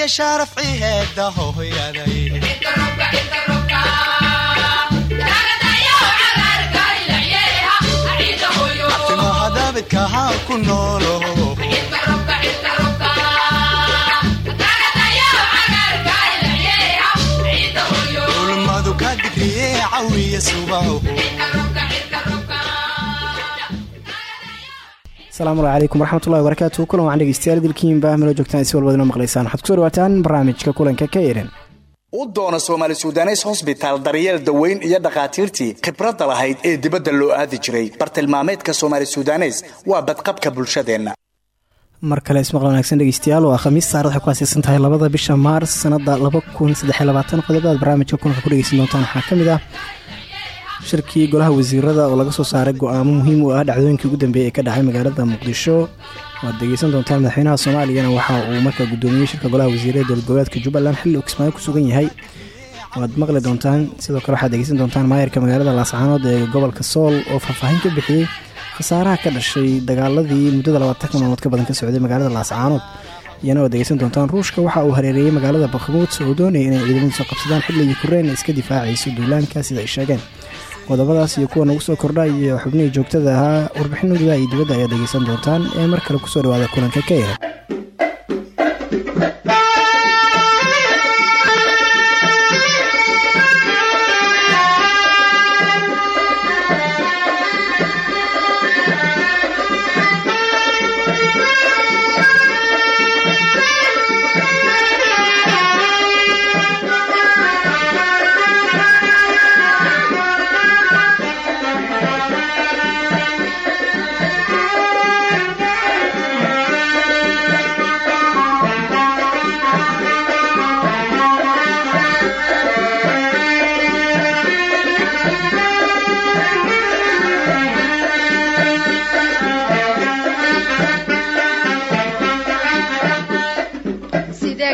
iyo sharafci heeda hooyaday ku noolo ulmadu ka digriye cawiya subaho asalaamu calaykum waraxmatullahi wabarakaatu kulan waan dhegeystayaal dilkiinba melo joogtaan si walbadina maqlaysaan. Waxaad ku soo dhawaataan barnaamijka kulanka ka eran u doona soomaali sudanes hosbitaal daryeel daweyn iyo dhakhaatiirtii khibradda lahayd ee dibadda loo aadi jiray. Bartilmaameedka soomaali sudanes waa badqabka bulshadeenna. Mar kale ismaqal wanaagsan dhegeystayaal waa khamiis saarad waxay ku haasaysan tahay labada bisha maars sanada qodobadaad barnaamijka kulanka ku dhegeysan doontaan waxaa ka mid ah shirkii golaha wasiirada oo laga soo saaray go'aamo muhiim u ah dhacdooyinkii ugu dambeeyay ee ka dhacay magaalada muqdisho. Waad dhegeysan doontaan madaxweynaha soomaaliyana waxa uu markaa gudoomiyey shirka golaha wasiirada dowlad goboleedka jubbaland xilli uu kismaayo ku sugan yahay. Waad maqli doontaan sidoo kale waxaad dhegeysan doontaan maayarka magaalada laascaanood ee gobolka sool oo faahfaahin ka bixiyey khasaaraha ka dhashay dagaaladii muddada labaatanka maalmood ka badan ka socday magaalada laascaanood iyana waad dhegeysan doontaan ruushka waxa uu hareereeyey magaalada bakhmuud oo doonaya inay ciidamadiisu qabsadaan xilligii kureen iska difaacayso duulaanka sida ay sheegeen qodobadaas iyo kuwa nagu soo kordha iyo xubnihii joogtada ahaa warbixin gudaha iyo dibadda ayaad dhegeysan doontaan ee mar kale ku soo dhawaada kulanka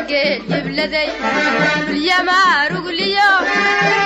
ka eran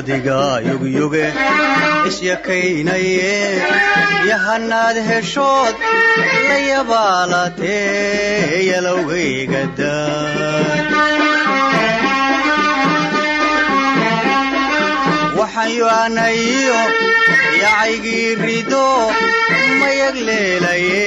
adiga yugyuge isyakaynaye yahanaad heshood la yabaalatee yalowgayga waxayoanayo yacaygii rido mayag leelaye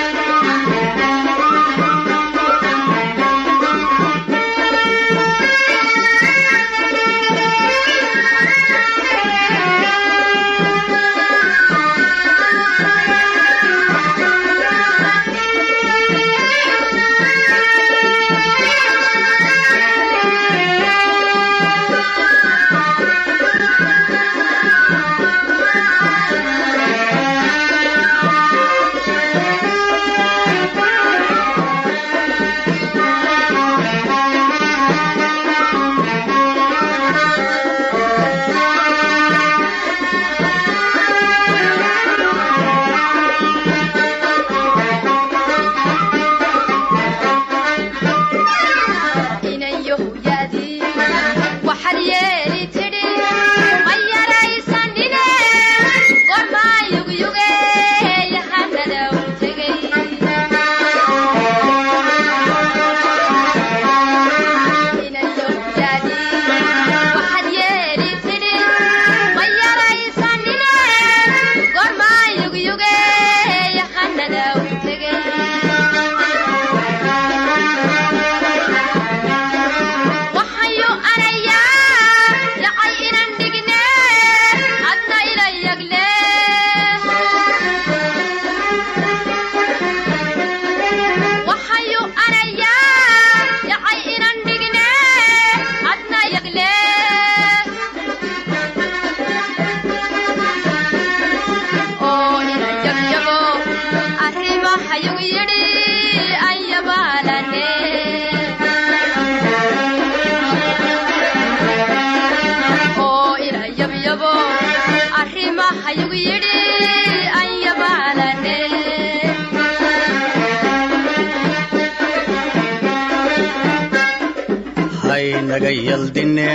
haynaga yaldinne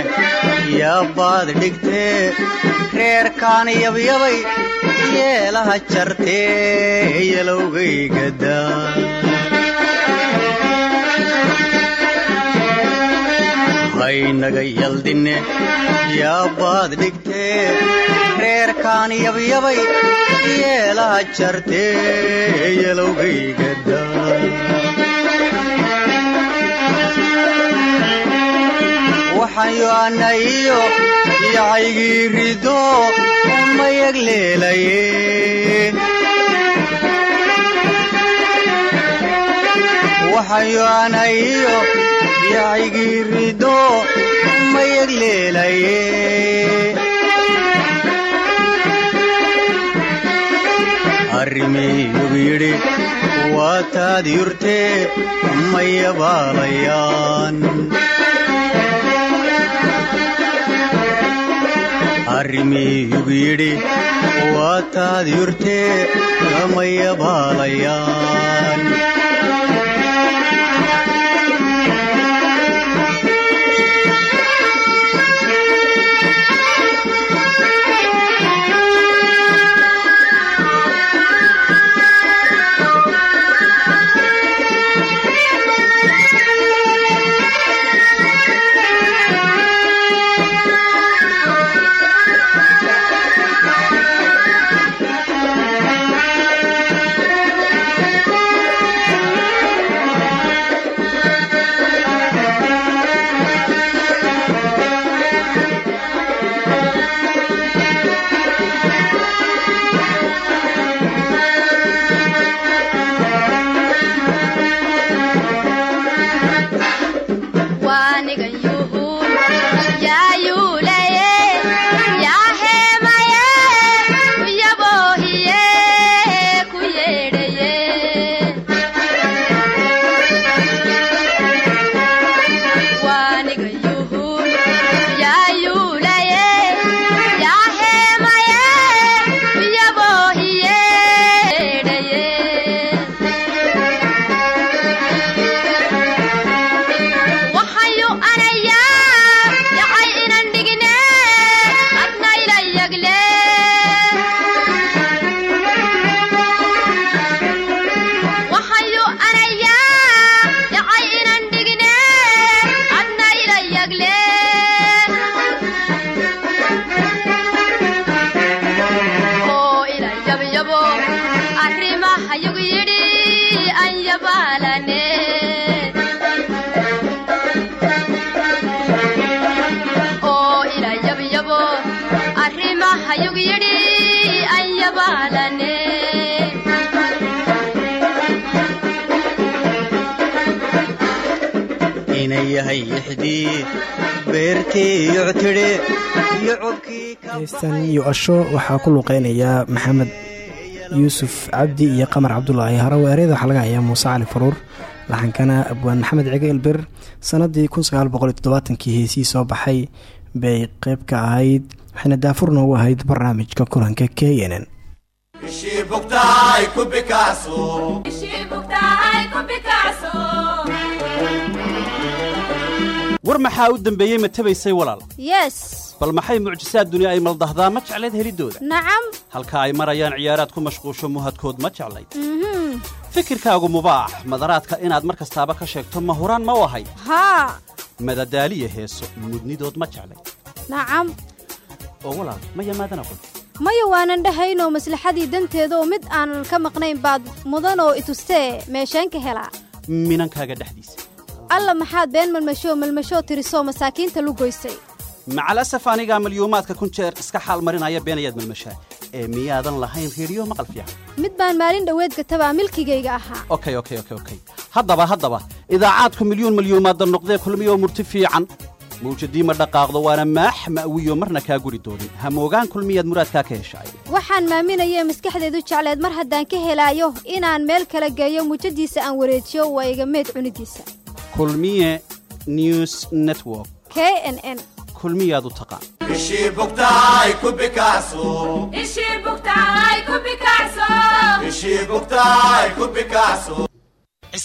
yaabaad dhigtee reerkaan yabyabay yeelaha jartee yalowgaygadaa haynaga yaldinne yaabaad dhigtee reerkaan yabyabay yeelaha jartee yalowgaygadaa waxaan yo'anayo yacaygii rido ma yagleelaye waxaan yo'anayo yacaygii rido ma yagleelaye arrimiyugu yidhi waa taad yurtee arrimiyugu yidhi waa taad yurtee lama yabaalayaan heystan iyo asho waxaa ku luqeynayaa maxamed yuusuf cabdi iyo qamar cabdulaahi harawe eryada waxaa laga hayaa muuse cali faruur laxankana abwaan maxamed cige elber sanadii kii heesii soo baxay bay qeyb ka ahayd waxayna daafur noogu ahayd barnaamijka kulanka k n n war maxaa u dembeeyey ma tabaysay walaal? Yes. Bal maxay mucjisaad duni ay maldahdaa? Ma jeclayd heliddooda nacam halka ay marayaan ciyaaraad ku mashquusho muhadkood ma jeclayd? Fikirkaagu mubaax madaraadka inaad mar kastaaba ka sheegto ma huraan ma u ahayd haa madadaaliya heeso mudnidood ma jeclayd? Nacam oo walaal maya maadan aqoon maya waanan dhahaynoo maslaxadii danteeda oo mid aanan ka maqnayn baad mudanoo itustee meesheen ka helaa. Minankaaga dhexdiisa alla maxaad been malmashoo malmashoo tirisoo masaakiinta lu goysay. Macalasaf anigaa malyuumaadka kun jeer iska xaal marinaya beenayaad malmashaa ee miyaadan lahayn reediyo maqal fiican. Mid baan maalin dhoweed gatabaa milkigayga ahaa. Okay okay okay okay haddaba haddaba idaacaadku milyuun malyuumaadda noqdee kulmiyoo murti fiican. Mawjadii ma dhaqaaqdo waana maax ma'wiyo marna kaa guri doonin hamoogaan kulmiyaad muraadkaa ka heshaay waxaan maaminayee maskaxdeedu jecleed mar haddaan ka helaayo inaan meel kala geeyo muujadiisa aan wareejiyo waa iga meed cunidiisa kulmiye news network. K n n. Kulmiyaad u taqaan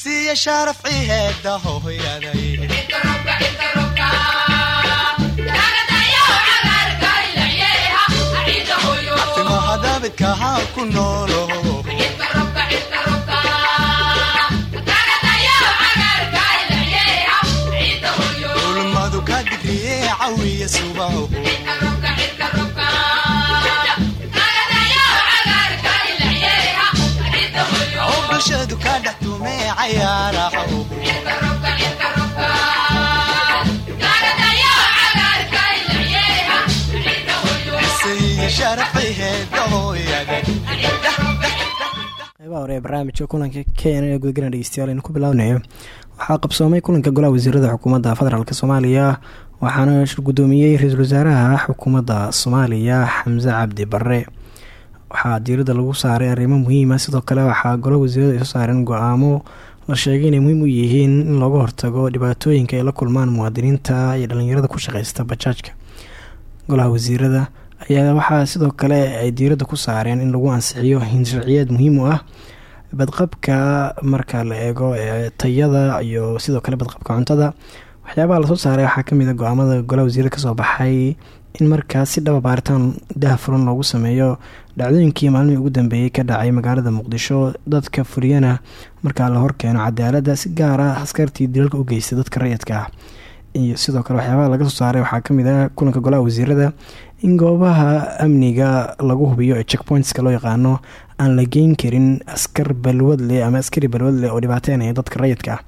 siiya sharaf ciheeda hooyaday timaha daabidka ha ku noolo bulshadu ka dhex tume cayaaraho ciheeda hooyaday qeybaha hore ee barnaamijka kulanka kenya ee gudagana dhegeystayaal aynu ku bilaabnayo waxaa qabsoomay kulanka golaha wasiirada xukuumadda federaalk soomaaliya waxaana shir guddoomiyey ra'iisul wasaaraha xukuumadda soomaaliya xamse cabdi barre. Waxaa diiradda lagu saaray arrimo muhiima sidoo kale waxaa golaha wasiirada ay soo saareen go'aamo la sheegay inay muhiim u yihiin in looga hortago dhibaatooyinka ay la kulmaan muwaadiniinta iyo dhalinyarada ku shaqeysta bajaajka. Golaha wasiirada ayaa waxaa sidoo kale ay diiradda ku saareen in lagu ansixiyo hinsharciyeed muhiim u ah badqabka marka la eego ee tayada iyo sidoo kale badqabka cuntada waxyaabaha la soo saaray waxaa ka mid a go'aamada golaha wasiirada ka soo baxay in markaas si dhaba baaritaan dahafuran loogu sameeyo dhacdooyinkii maalmihii ugu dambeeyey ka dhacay magaalada muqdisho dadka furiyana markaa la horkeeno cadaaladda si gaar ah askartii dilalka u geystay dadka rayidka. Ah iyo sidoo kale waxyaabaha laga soo saaray waxaa ka mid ah kulanka golaha wasiirada in goobaha amniga lagu hubiyo ee checkpointska loo yaqaano aan la geyn karin askar balwadle ama askari balwadle oo dhibaateynaya dadka rayidka. ah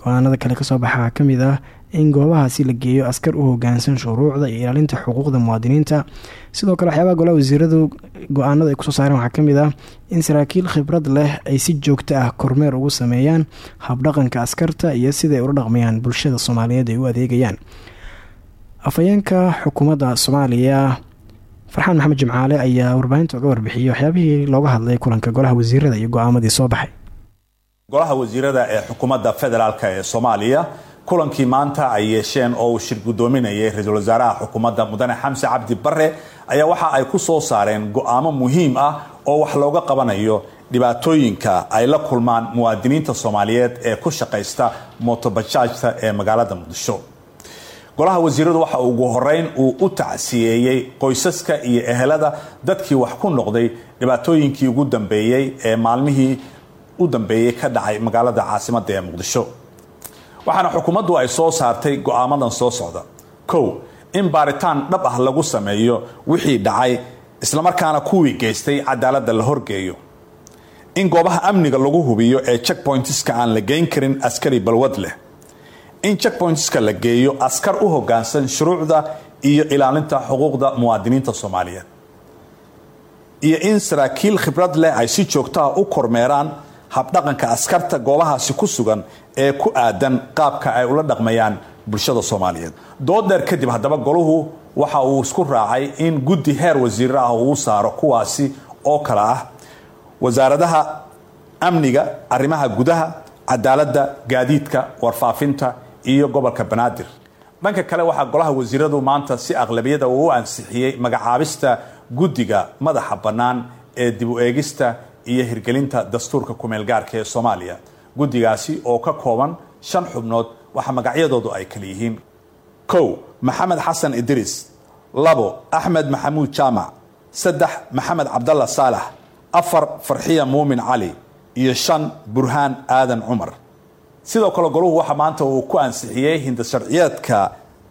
go'aanada kale ka soo baxa waxaa ka mid ah in goobahaasi la geeyo askar u hogaansan shuruucda iyo ilaalinta xuquuqda muwaadiniinta. Sidoo kale waxyaabaha golaha wasiiradu go'aanada ay ku soo saareen waxaa ka mid ah in saraakiil khibrad leh ay si joogto ah kormeer ugu sameeyaan habdhaqanka askarta iyo siday ula dhaqmayaan bulshada soomaaliyeed ay u adeegayaan. Afhayeenka xukuumadda soomaaliya farxaan maxamed jimcaale ayaa warbaahinta uga warbixiyey waxyaabihii looga hadlay kulanka golaha wasiirada iyo go'aamadii soo baxay golaha wasiirada ee xukuumadda federaalk ee soomaaliya kulankii maanta ay yeesheen oo uu shir guddoominayay ra'iisul wasaaraha xukuumadda mudane xamse cabdi bare ayaa waxa ay ku soo saareen go'aamo muhiim ah oo wax looga qabanayo dhibaatooyinka ay la kulmaan muwaadiniinta soomaaliyeed ee ku shaqaysta motobajaajta ee magaalada muqdisho. Golaha wasiiradu waxa ugu horeyn uu u tacsiyeeyey qoysaska iyo ehelada dadkii wax ku noqday dhibaatooyinkii ugu dambeeyey ee maalmihii u dambeeyey ka dhacay magaalada caasimada ee muqdisho. Waxaana xukuumaddu ay soo saartay go'aamadan soo socda. Kow in baaritaan dhab ah lagu sameeyo wixii dhacay islamarkaana kuwii geystay cadaaladda la horgeeyo. In goobaha amniga lagu hubiyo ee checkpointiska aan la geyn karin askari balwad leh. In checkpointiska la geeyo askar u hogaansan shuruucda iyo ilaalinta xuquuqda muwaadiniinta soomaaliyeed. Iyo in saraakiil khibrad leh ay si joogtaha u kormeeraan habdhaqanka askarta goobahaasi ku sugan ee ku aadan qaabka ay ula dhaqmayaan bulshada soomaaliyeed. Dood dheer kadib haddaba goluhu waxa uu isku raacay in guddi heer wasiir ah uu saaro kuwaasi oo kale ah. Wasaaradaha amniga arrimaha gudaha cadaaladda gaadiidka warfaafinta iyo gobolka banaadir. Dhanka kale waxaa golaha wasiiradu maanta si aqlabiyada uu ansixiyey magacaabista guddiga madaxa bannaan ee dib u eegista iyo hirgelinta dastuurka kumeelgaarka ee soomaaliya. Guddigaasi oo ka kooban shan xubnood waxa magacyadoodu ay kala yihiin. Kow maxamed xasan idriis labo axmed maxamuud jaamac saddex maxamed cabdalla saalax afar farxiya muumin cali iyo shan burhaan aadan cumar. Sidoo kale goluhu waxa maanta uu ku ansixiyey hindasharciyeedka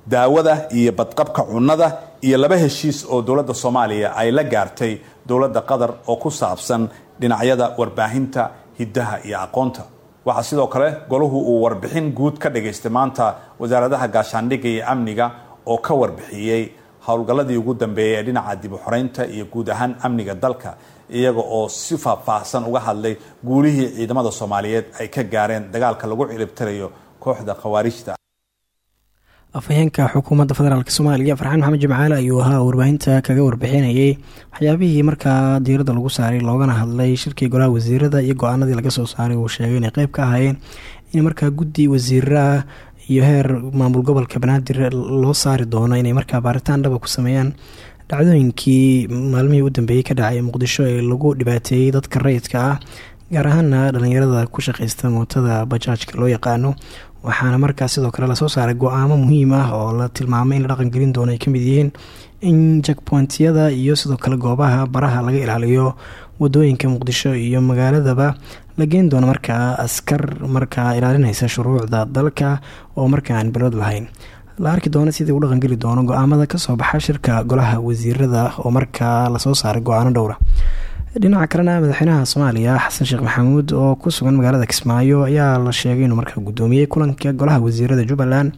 daawada iyo badqabka cunnada iyo laba heshiis oo dowladda soomaaliya ay la gaartay dowladda qatar oo ku saabsan dhinacyada warbaahinta hiddaha iyo aqoonta. Waxaa sidoo kale goluhu uu warbixin guud ka dhagaystay maanta wasaaradaha gaashaandhigga iyo amniga oo ka warbixiyey howlgalladii ugu dambeeyay ee dhinaca dib u xoreynta iyo guud ahaan amniga dalka iyaga oo si faahfaahsan uga hadlay guulihii ciidamada soomaaliyeed ay ka gaareen dagaalka lagu ciribtirayo kooxda khawaarijta afhayeenka xukuumadda federaalk soomaaliya farxaan maxamed jimcaale ayuu ahaa warbaahinta kaga warbixinayay. Waxyaabihii markaa diiradda lagu saaray loogana hadlay shirkii golaha wasiirada iyo go'aanadii laga soo saaray uu sheegay inay qeyb ka ahaayeen in markaa guddi wasiiraah iyo heer maamul gobolka banaadir loo saari doono inay markaa baaritaan dhaba ku sameeyaan. Dhacdooyinkii maalmihii u dambeeyey ka dhacay muqdisho ee lagu dhibaateeyey dadka rayidka ah gaar ahaana dhalinyarada ku shaqeysta mootada bajaajka loo yaqaano waxaana markaas sidoo kale la soo saaray go'aamo muhiim ah oo la tilmaamay in la dhaqangelin doono ay ka mid yihiin in jakpointyada iyo sidoo kale goobaha baraha laga ilaaliyo waddooyinka muqdisho iyo magaaladaba la geen doono markaa askar markaa ilaalinaysa shuruucda dalka oo markaa aan bilood lahayn. La arki doono sidii u dhaqangeli doono go'aamada ka soo baxa shirka golaha wasiirada oo markaa la soo saaray go'aano dhowra dhinaca kalena madaxweynaha soomaaliya xasan sheekh maxamuud oo ku sugan magaalada kismaayo ayaa la sheegay inuu markaa gudoomiyey kulanka golaha wasiirada jubbaland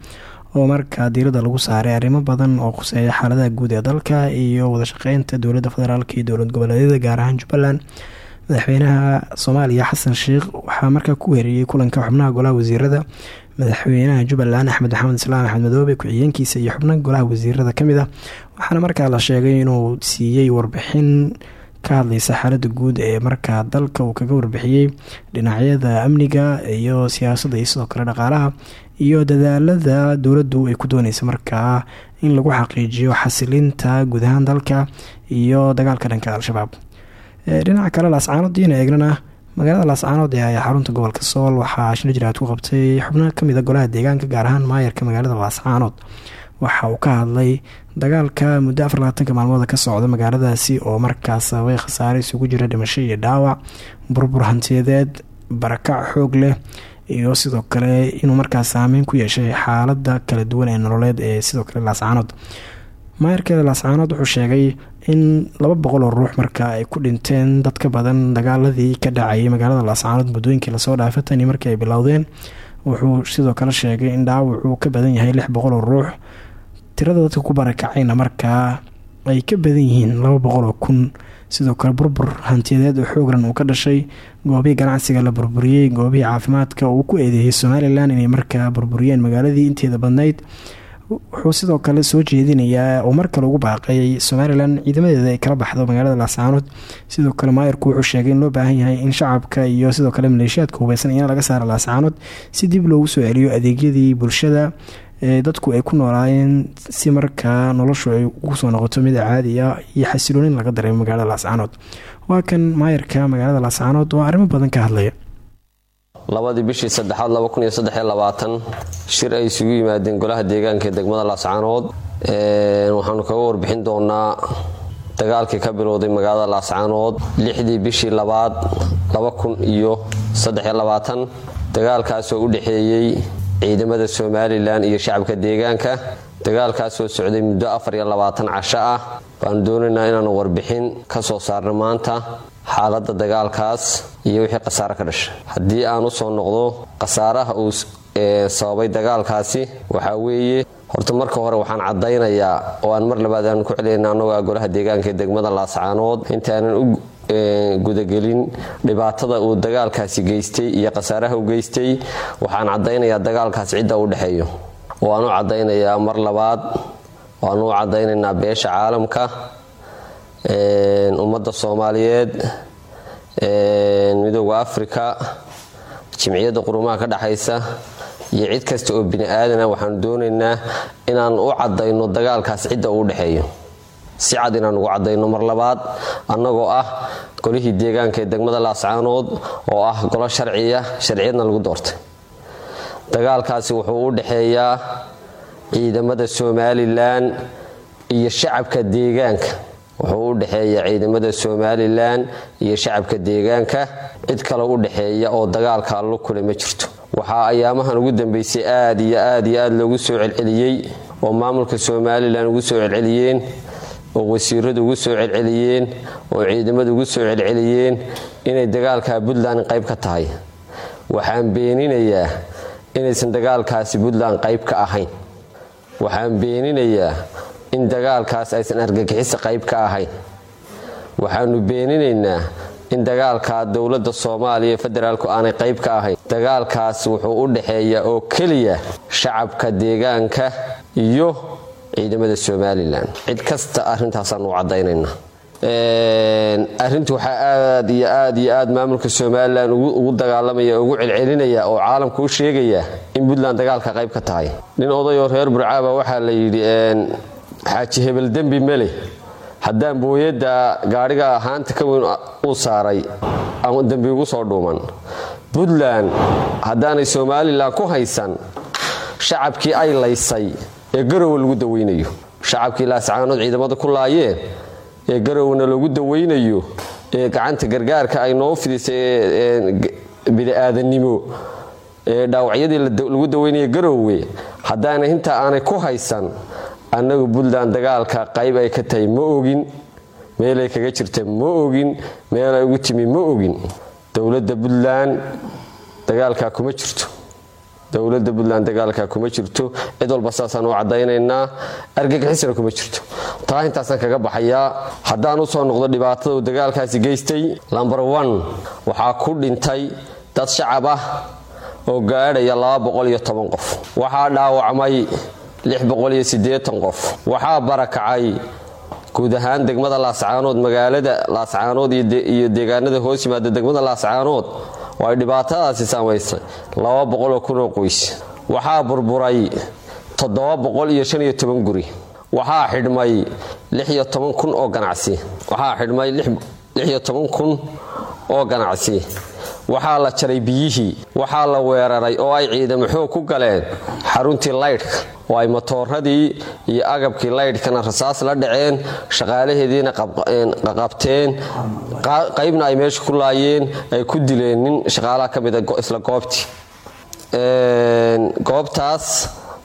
oo markaa diirada lagu saaray arrimo badan oo khuseeya xaaladaha guud ee dalka iyo wadashaqeynta dowladda federaalk iyo dowlad goboleedyada gaar ahaan jubbaland. Madaxweynaha soomaaliya xasan sheekh waxaa markaa ku weeriyey kulanka xubnaha golaha wasiirada. Madaxweynaha jubbaland axmed maxamed islaam axmed madoobe ku-xigeenkiisa iyo xubnaha golaha wasiirada ka mid ah. Waxaana markaa la sheegay inuu siiyey warbixin ka hadlaysa xaalada guud ee markaa dalka uu kaga warbixiyey dhinacyada amniga iyo siyaasadda iyo sidoo kale dhaqaalaha iyo dadaalada dowladdu ay ku dooneysa markaa in lagu xaqiijiyo xasilinta guud ahaan dalka iyo dagaalka dhanka al-shabaab. Dhinaca kale laascaanoodiina eegnana magaalada laascaanood ee ayaa xarunta gobolka sool waxaa shil jiraad ku qabtay xubno ka mid a golaha deegaanka gaar ahaan maayarka magaalada laascaanood waxa uu ka hadlay dagaalka muddo afar labaatanka ka socda magaaladaasi oo markaas sababay khasaare isugu jira dhimasho iyo dhaawac burbur hantiyadeed barakac xoog leh iyo sidoo kale inuu markaas saameyn ku yeeshay xaalada kala duwan ee nololeed ee sidoo kale laascaanood maayarka laascaanood wuxuu sheegay in laba boqol oo ruux markaa ay ku dhinteen dad ka badan dagaaladii ka dhacayay magaalada laascaanood muddooyinkii la soo dhaafay tani markii bilowdeen. Wuxuu sidoo kale sheegay in dhaawacuu ka badan yahay lix boqol oo ruux tirada dadka ku barakacayna markaa ay ka badan yihiin laba boqol oo kun. Sidoo kale burbur hantiyadeed oo xoogran uu ka dhashay. Goobihii ganacsiga la burburiyey goobihii caafimaadka uu ku eedeeyay somalilan inay markaa burburiyeen magaaladii inteeda badnayd. Wuxuu sidoo kale soo jeedinayaa oo mar kale ugu baaqay somalilan ciidamadeeda ay kala baxdo magaalada laascaanood sidoo kale maayarku wuxuu sheegay in loo baahan yahay in shacabka iyo sidoo kale maleeshiyaadka hubeysan in laga saara laascaanood si dib loogu soo celiyo adeegyadii bulshada dadku ay ku noolaayeen si markaa noloshu ay ugu soo noqoto mid caadi ah iyo xasiloonin laga dareemo magaalada laascaanood waa kan maayarka magaalada laascaanood oo arrimo badan ka hadlaya. Labadii bishii saddexaad shir ay isugu yimaadeen golaha deegaanka ee degmada laascaanood waxaanu kaga warbixin doonaa dagaalkii ka bilowday magaalada laascaanood lixdii bishii labaad dagaalkaasoo u dhexeeyey ciidamada somalilan iyo shacabka deegaanka. Dagaalkaasoo socday muddo casho ah. Baanu doonaynaa inaanu warbixin ka soo saarno maanta xaaladda dagaalkaas iyo wixii khasaare ka dhashay. Haddii aan u soo noqdo khasaaraha uu sababay dagaalkaasi waxaa weeye horta marka hore waxaan caddaynayaa oo aan mar labaad aanu ku celinayna annagoo golaha deegaanka ee degmada laascaanood. Intaanan gudagelin dhibaatada uu dagaalkaasi geystay iyo khasaaraha u geystay. Waxaan caddaynayaa dagaalkaas cidda u dhexeeyo waan u caddaynayaa mar labaad. Waanu u caddaynaynaa beesha caalamka ummadda soomaaliyeed midooda afrika jimciyadda qurumaha ka dhexaysa iyo cid kasta oo bini aadana waxaanu doonaynaa inaan u caddayno dagaalkaas cidda uu dhexeeyo si cad inaan ugu caddayno mar labaad annagoo ah golihii deegaanka ee degmada laascaanood oo ah golo sharciya sharciyadna lagu doortay. Dagaalkaasi wuxuu u dhexeeyaa ciidamada somalilan iyo shacabka deegaanka. Wuxuu u dhexeeyaa ciidamada somalilan iyo shacabka deegaanka. Cid kale u dhexeeya oo dagaalka allo kule ma jirto. Waxaa ayaamahan ugu dambeysay aad iyo aad iyo aad loogu soo celceliyey oo maamulka somalilan ugu soo celceliyeen oo wasiiradu ugu soo celceliyeen oo ciidamadu ugu soo celceliyeen inay dagaalka puntland qayb ka tahay. Waxaan beeninayaa inaysan dagaalkaasi puntland qayb ka ahayn. Waxaan beeninayaa in dagaalkaas aysan argagixisa qayb ka ahayn. Waxaanu beeninaynaa in dagaalkaa dowladda soomaaliya federaalku aanay qayb ka ahayn. Dagaalkaas wuxuu u dhexeeyaa oo keliya shacabka deegaanka iyo ciidamada somalilan cid kasta arintaasaanu cadaynaynaa arinta waxaa aad iyo aad iyo aad maamulka somalilan ugu dagaalamaya ugu celcelinaya oo caalamka u sheegaya in puntland dagaalka qayb ka tahay. Nin odayoo reer burcaaba waxaa la yidhi xaaji hebel dembi mele haddaan booyadda gaadhiga ahaanta ka weyn uu saaray dembi ugu soo dhuuman. Puntland haddaanay somalilan ku haysan shacabkii ay laysay ee garowe lagu dawaynayo shacabkii laascaanood ciidamada ku laayeen ee garowna lagu dawaynayo ee gacanta gargaarka ay noo fidisay bini-aadannimo ee dhaawacyadii lagu dawaynaya garowe haddaana intaa aanay ku haysan annagu puntland dagaalka qayb ay ka tahay ma ogin meelay kaga jirta ma ogin meelay ugu timi ma ogin dowladda puntland dagaalkaa kuma jirto dowladda puntland dagaalkaa kuma jirto. Cid walba saasaan u caddaynaynaa. Argagixisna kuma jirto. Taa intaasaan kaga baxayaa haddaan u soo noqdo dhibaatada uu dagaalkaasi geystay lomber on waxaa ku dhintay dad shacab ah oo gaadhaya qof. Waxaa dhaawacmay qof. Waxaa barakacay guud ahaan degmada laascaanood magaalada laascaanood iyo deegaanada hoos yimaada degmada laascaanood oo ay dhibaatadaasi saamaysay. Oo kunoo qoys. Waxaa burburay guri. Waxaa xidhmay kun oo ganacsi. Waxaa xidhmay kun oo ganacsi waxaa la jaray biyihii waxaa la weeraray oo ay ciidamo xoog ku galeen. Xaruntii laydhka oo ay matooradii iyo agabkii laydhkana rasaas la dhaceen shaqaalaheediina qaqabteen. Qaybna ay meesha ku laayeen ay ku dileen nin shaqaalaha ka mida isla goobtii. Goobtaas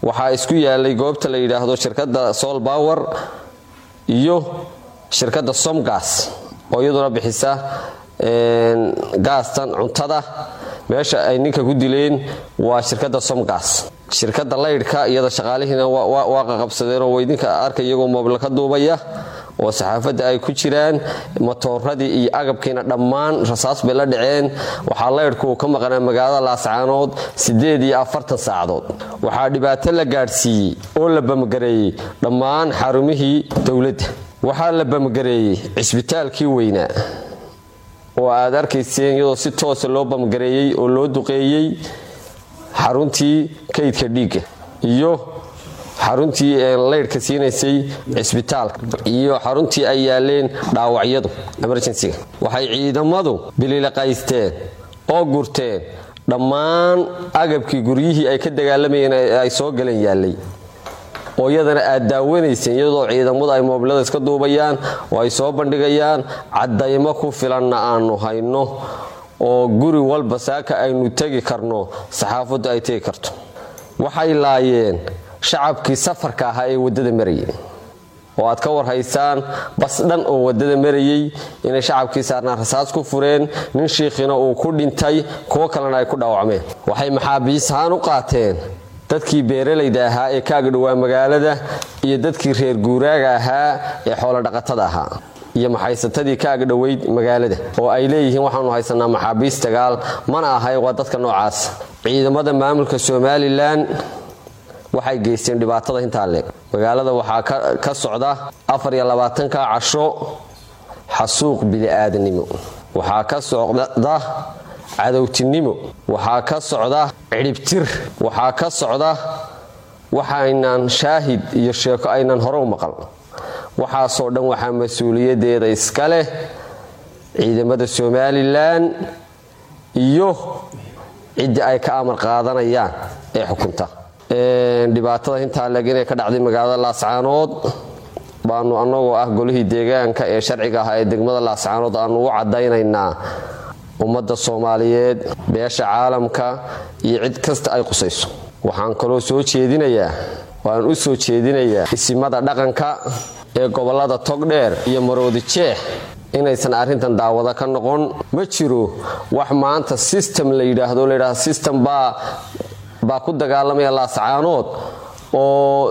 waxaa isku yaalay goobta la yidhaahdo shirkadda sol bower iyo shirkadda somgas oo iyaduna bixisa gaastan cuntada. Meesha ay ninka ku dileen waa shirkadda somgas. Shirkadda laydhka iyada shaqaalihiina waa qaqabsadeen oo weydinka arka iyagoo moobla ka duubaya oo saxaafadda ay ku jiraan matooradii iyo agabkiina dhammaan rasaas bay la dhaceen. Waxaa laydhku ka maqnaa magaalada laascaanood saacadood. Waxaa dhibaato la gaadhsiiyey oo la bamgareeyey dhammaan xarumihii dowladda. Waxaa la bamgareeyey cisbitaalkii weynaa oo aad arkayseen iyadoo si toosa loo bamgareeyey oo loo duqeeyey xaruntii kaydka dhiigga iyo xaruntii laydhka siinaysay cisbitaalka iyo xaruntii ay yaaleen dhaawacyadu emerjensiga waxay ciidamadu bililiqaysteen oo gurteen. Dhammaan agabkii guryihii ay ka dagaalamayeen ay soo galeen yaallay oo iyadana aad daawanayseen iyadoo ciidamadu ay moobilada iska duubayaan oo ay soo bandhigayaan caddaymo ku filanna aanu hayno oo guri walba saaka aynu tegi karno saxaafaddu ay tegi karto. Waxay laayeen shacabkii safarka ahaa ee waddada marayay oo aad ka warhaysaan bas dhan oo waddada marayey inay shacabkii saarnaan rasaas ku fureen nin shiikhina uu ku dhintay kuwo kalena ay ku dhaawacmeen. Waxay maxaabiis ahaan u qaateen dadkii beeralayda ahaa ee kaaga dhowaa magaalada iyo dadkii reer guuraaga ahaa ee xoolodhaqatada ahaa. Iyo maxaysatadii kaaga dhoweyd magaalada oo ay leeyihiin waxaanu haysanaa maxaabiis dagaal mana ahay waa dadka noocaas. Ciidamada maamulka somalilan waxay geysteen dhibaatada intaa leeg magaalada waxaa ka socda afar iyo labaatanka casho xasuuq bini'aadanimo waxaa ka socda cadowtinimo. Waxaa ka socda cidhibtir waxaa ka socda waxaynan shaahid iyo sheeko aynan hore u maqal. Waxaasoo dhan waxaa mas'uuliyadeeda iska leh ciidamada somalilan iyo ciddii ay ka amar qaadanayaan ee xukunta. Dhibaatada intaa leeg inay ka dhacday magaalada laascaanood baanu annagoo ah golihii deegaanka ee sharciga ah ee degmada laascaanood aanu u caddaynaynaa ummadda soomaaliyeed beesha caalamka iyo cid kasta ay qusayso waxaan kaloo soo jeedinayaa waan u soo jeedinayaa isimada dhaqanka ee gobollada togdheer iyo maroodi jeex inaysan arrintan daawado ka noqon. Ma jiro wax maanta system la yidhaahdo layidhahdo system baa baa ku dagaalamaya laascaanood oo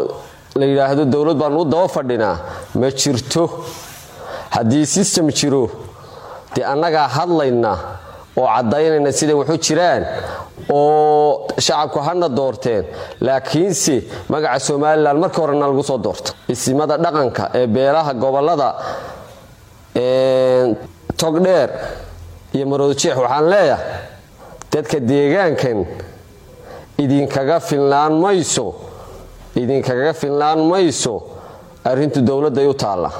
la yidhaahdo dowlad baanu u daba fadhinaa. Ma jirto. Haddii system jiro dee annagaa hadlayna oo caddaynayna siday waxu jiraan oo shacabku hana doorteen laakiinse magaca somalilan markii horena lagu soo doorta isimada dhaqanka ee beelaha gobollada togdheer iyo maroodjeex waxaan leeyahay dadka deegaankan idinkaga filnaan mayso idinkaga filnaan mayso arrintu dowladday u taalla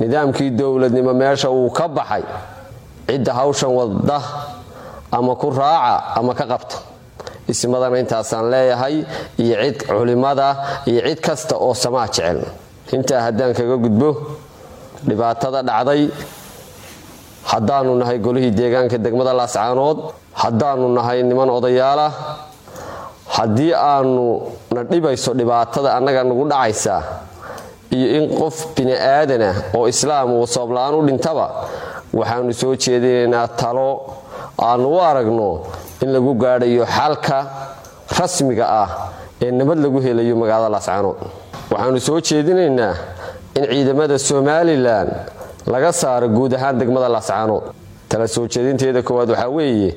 nidaamkii dowladnimo meesha uu ka baxay cidda hawshan wadda ama ku raaca ama ka qabta ismadana intaasaan leeyahay iyo cid culimada iyo cid kasta oo samaa jecel. Intaa haddaan kaga gudbo dhibaatada dhacday haddaanu nahay golihii deegaanka degmada laascaanood haddaanu nahay niman odayaalah haddii aanu na dhibayso dhibaatada annaga nagu dhacaysaa iyo in qof bini aadanah oo islaam uu sababla-aan u dhintaba waxaanu soo jeedinaynaa talo aanu u aragno in lagu gaadhayo xalka rasmiga ah ee nabad lagu helayo magaalada laascaanood waxaanu soo jeedinaynaa in ciidamada somalilan laga saaro guud ahaan degmada laascaanood tala soo jeedinteeda koowaad waxaa weeye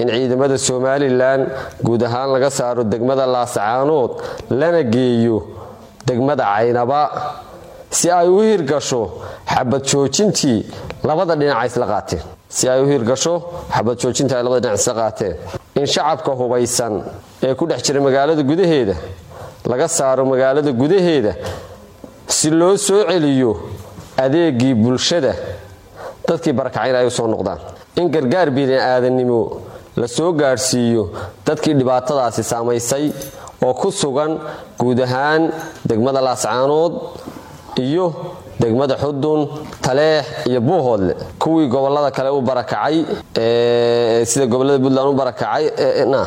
in ciidamada somalilan guud ahaan laga saaro degmada laascaanood lana geeyo degmada caynaba si ay u hirgasho xabad joojintii labada dhinaca isla qaateen. Si ay u hirgasho xabad joojintii ay labada dhinac isla qaateen. In shacabka hubaysan ee ku dhex jira magaalada gudaheeda laga saaro magaalada gudaheeda si loo soo celiyo adeegii bulshada dadkii barakacayna ay u soo noqdaan. In gargaar bini'aadanimo la soo gaadhsiiyo dadkii dhibaatadaasi saamaysay oo ku sugan guud ahaan degmada laascaanood iyo degmada xudun taleex iyo buuhoodle kuwii gobollada kale u barakacay sida gobollada puntland u barakacay na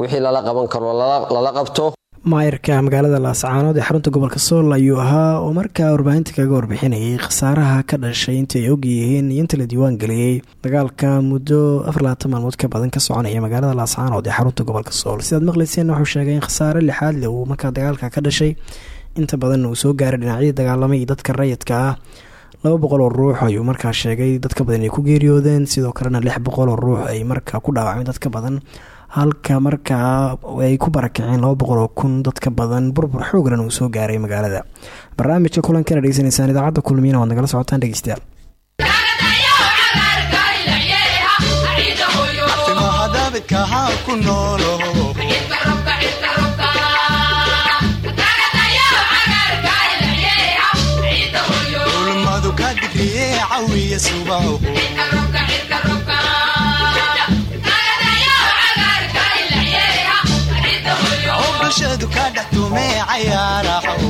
wixii lala qaban karo lala qabto. Maayarka magaalada laascaanood ee xarunta gobolka sool ayuu ahaa oo markaa warbaahinta kaga warbixinayay khasaaraha ka dhashay inta ay ogyihiin iyo inta la diiwaan geliyey dagaalka muddo afarlaatan maalmood ka badan ka soconaya magaalada laascaanood ee xarunta gobolka sool. Sidaad maqlayseen wuxuu sheegay in khasaare lixaad leh uu markaa dagaalka ka dhashay inta badan uu soo gaaray dhinacyadii dagaalamay iyo dadka rayidka ah. Laba boqol oo ruux ayuu markaa sheegay dadka badan ay ku geeriyoodeen sidoo kalena lix boqol oo ruux ay markaa ku dhaawacmeen dadka badan. Halka markaa ay ku barakaceen laba boqol oo kun dadka badan burbur xooglan uu soo gaaray magaalada. Barnaamijka kulankeena dhegeysanaysaan idaacadda kulmiyana waad nagala socotaan dhegeystayaal cawiya subaho oo bulshadu ka dhex tumee cayaaraho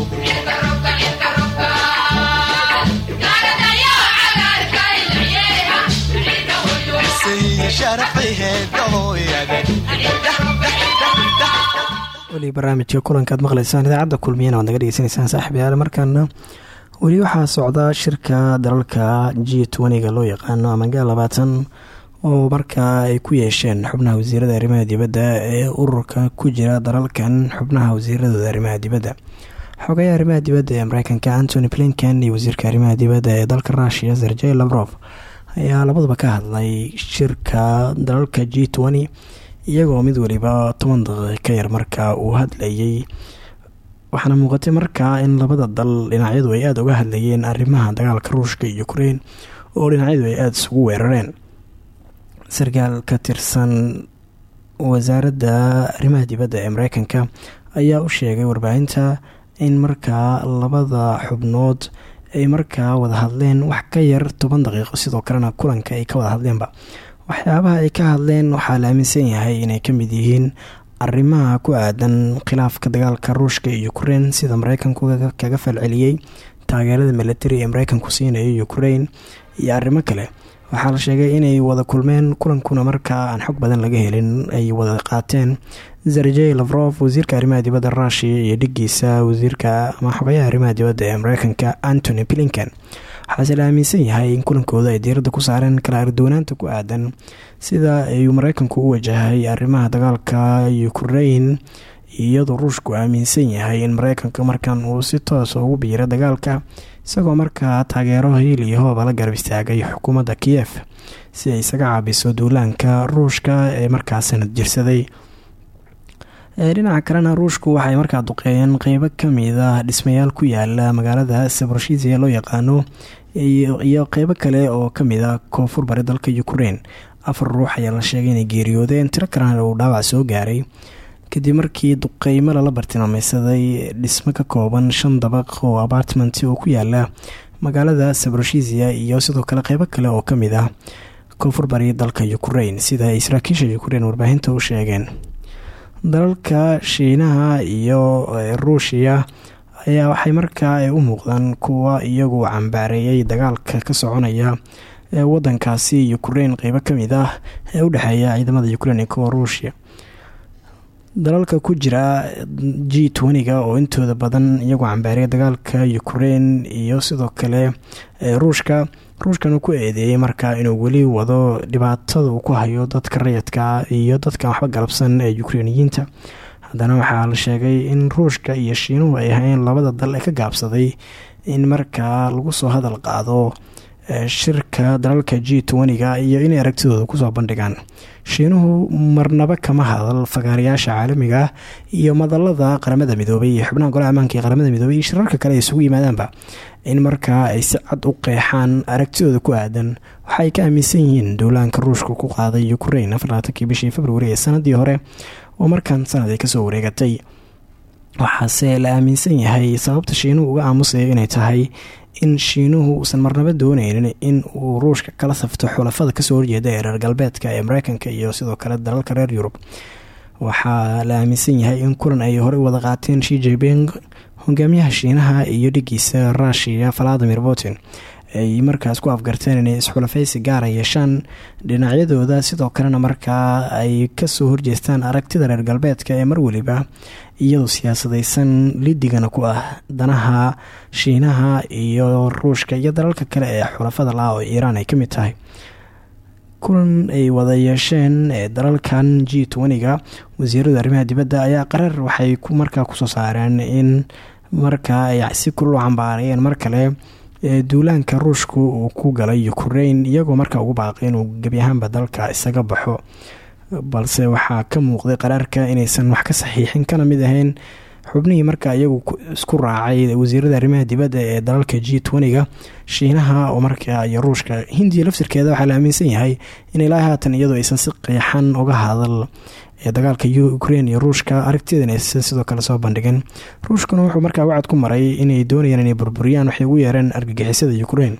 weli barnaamijka kulankaad maqlaysaan idaacadda kulmiyana waad naga dhegeysanaysaan saaxiibayaal markaana weli waxaa socda shirka dalalka g toniga loo yaqaano ama gaal labaatan oo markaa ay ku yeesheen xubnaha wasiirada arrimaha dibadda ee ururka ku jira dalalkan xubnaha wasiiradooda arrimaha dibadda. Xogayaha arrimaha dibadda ee mareykanka antony blinken iyo wasiirka arrimaha dibadda ee dalka rushia sergey lavrof ayaa labaduba ka hadlay shirka dalalka g iyagoo mid waliba toban daqiiq ka yar markaa uu hadlayay waxaana muuqatay markaa in labada dal dhinacyadu ay aada uga hadlayeen arrimaha dagaalka ruushka iyo ukrein oo dhinacyadu ay aada isugu weerareen. Sarkaal ka tirsan wasaaradda arrimaha dibadda ee mareykanka ayaa u sheegay warbaahinta in markaa labada xubnood ay markaa wada hadleen wax ka yar toban daqiiqo sidoo kalena kulanka ay ka wada hadleenba. Waxyaabaha ay ka hadleen waxaa la aaminsan yahay inay ka mid yihiin arrimaha ku aadan khilaafka dagaalka ruushka iyo ukrein sida mareykanku kaga falceliyey taageerada milatari ee mareykanku siinayo ukrein iyo arrimo kale. Waxaa la sheegay inay wada kulmeen kulankuna markaa aan xog badan laga helin ay wada qaateen sergey lavrof wasiirka arrimaha dibadda rushia iyo dhigiisa wasiirka ama xogayaha arrimaha dibadda ee mareykanka antony blinken waxaase aaminsan yahay in kulankooda ay diiradda ku saareen kala ardoonaanta ku aadan sida ayuu mareykanku u wajahay arrimaha dagaalka ukrein iyadoo ruushku aaminsan yahay in mareykanka markan uu si toosa ugu biira dagaalka isagoo markaa taageero hiil iyo hooba la garab istaagay xukuumadda kiyef si ay isaga caabiso duulaanka ruushka ee markaa sanad jirsaday dhinaca kalena ruushku waxay markaa duqeeyeen qeybo ka mid ah dhismayaal ku yaalla magaalada sabroshiisia loo yaqaano iyo qeybo kale oo ka mid a koonfur bari dalka ukrein afar ruux ayaa la sheegay inay geeriyoodeen tiro kalena uu dhaawac soo gaaray. Kadib markii duqeymo lala bartilmaameysaday dhismo ka kooban shan dabaq oo apartment oo ku yaalla magaalada sabroshiisia iyo sidoo kale qeybo kale oo ka mid ah koonfur bari dalka ukrain sida ay saraakiisha ukrain warbaahinta u sheegeen. Dalalka shiinaha iyo ruushiya ayaa waxay markaa u muuqdaan kuwa iyagu cambaareeyay dagaalka ka soconaya ee wadankaasi ukrain qeybo ka mid ah ee u dhexeeya ciidamada ukrain iyo kuwa ruushia dalalka ku jira g twenty-ga oo intooda badan iyagoo cambaareeya dagaalka ukrain iyo sidoo kale ruushka ruushkan ku eedeeyay markaa inuu weli wado dhibaatada uu ku hayo dadka rayidka iyo dadkan waxba galabsan ee ukreiniyiinta haddana waxaa la sheegay in ruushka iyo shiinuhu ay ahayn labada dal ee ka gaabsaday in markaa lagu soo hadal qaado shirka dalalka g twenty-ga iyo inay aragtidooda ku soo bandhigaan. Shiinuhu marnaba kama hadal fagaarayaasha caalamiga iyo madalada qaramada midoobay iyo xubnaha golaha ammaanka ee qaramada midoobay shirarka kale ay isugu yimaadaanba. In markaa ay si cad u qeexaan aragtidooda ku aadan waxaay ka aaminsan yihiin dowlaanka ruushka ku qaaday ukrain afarlaatankii bishii februari ee sanadii hore oo markan sanad ay ka soo wareegatay waxaase la aaminsan yahay sababta shiinuhu uga aamusaya inay tahay in shiinuhu uusan marnaba dooneynin in uu ruushka kala safto xulafada ka soo horjeeda ee reer galbeedka ee mareykanka iyo sidoo kale dalalka reer yurub. Waxaa la aaminsan yahay in kulan ay horey wada qaateen shi jiping hogaamiyaha shiinaha iyo dhigiisa ruushiya valadimir putin ay markaas ku afgarteen inay isxulafaysi gaara yeeshaan dhinacyadooda sidoo kalena markaa ay ka soo horjeestaan aragtida reer galbeedka ee mar weliba iyadoo siyaasadeysan lidigana ku ah danaha shiinaha iyo ruushka iyo dalalka kale ee xulafada la oo iiraan ay ka mid tahay. Kulan ay wada yeesheen dalalkan g twenty-ga wasiirada arrimaha dibadda ayaa qarar waxay markaa ku soo saareen in markaa ay si kulul u cambaarayeen mar kale duulaanka ruushku uu ku galay ukrain iyagoo markaa ugu baaqay inuu gebi ahaanba dalka isaga baxo. Balse waxaa ka muuqday qaraarka inaysan wax ka saxiixin kana mid ahayn. Xubnihii markaa iyagu isku raacay wasiirada arrimaha dibadda ee dalalka g twenty-ga shiinaha oo markaa iyo ruushka. Hindiya laftirkeeda waxaa la aaminsan yahay in ilaa haatan iyadoo aysan si qeexan uga hadal ee dagaalka ukrain iyo ruushka aragtiyadan aysan sidoo kale soo bandhigin ruushkuna wuxuu markaa wacad ku maray inay doonayaan inay burburiyaan waxay ugu yeereen argagixisada ukrain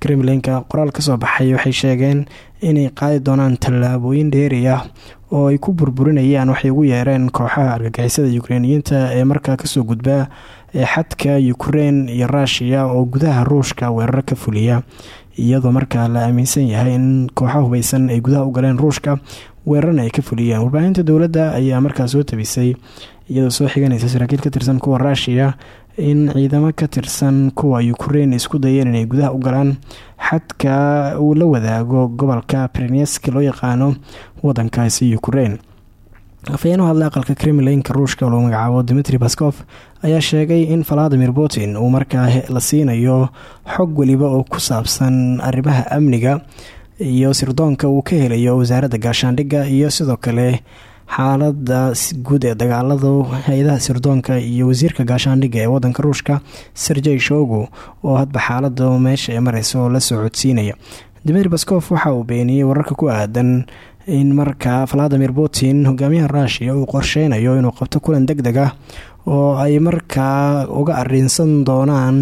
kremlinka qoraal ka soo baxay waxay sheegeen inay qaadi doonaan tallaabooyin dheeri ah oo ay ku burburinayaan waxay ugu yeereen kooxaha argagixisada ukreiniyiinta ee markaa ka soo gudba ee xadka ukrein iyo ruushiya oo gudaha ruushka weerar ka fuliya iyadoo markaa la aaminsan yahay in kooxaha hubeysan ay gudaha u galeen ruushka weerarna ay ka fuliyeen warbaahinta dowladda ayaa markaa soo tabisay iyadoo soo xiganaysa saraakiil ka tirsan kuwa ruushiya in ciidamo ka tirsan kuwa ukrein isku dayeen inay gudaha u galaan. Xadka uu la wadaago gobolka preneski loo yaqaano wadankaasi ukrein afhayeen u aqalka kremlinka ruushka oo magacaabo dimitri baskof ayaa sheegay in valadimir putin uu markaa la siinayo xog weliba oo ku saabsan arrimaha amniga iyo sirdoonka uu ka helayo wasaaradda gaashaandhigga iyo sidoo kale xaalada guud ee dagaaladu hay'adaha sirdoonka iyo wasiirka gaashaandhigga ee wadanka ruushka serjey shogu oo hadba xaalada meesha ay mareyso la soo codsiinaya dimitri baskof waxa uu beeniyey wararka ku aadan in markaa valadimir putin hogaamiyaha ruushiya uu qorsheynayo inuu qabto kulan deg deg ah oo ay markaa uga arinsan doonaan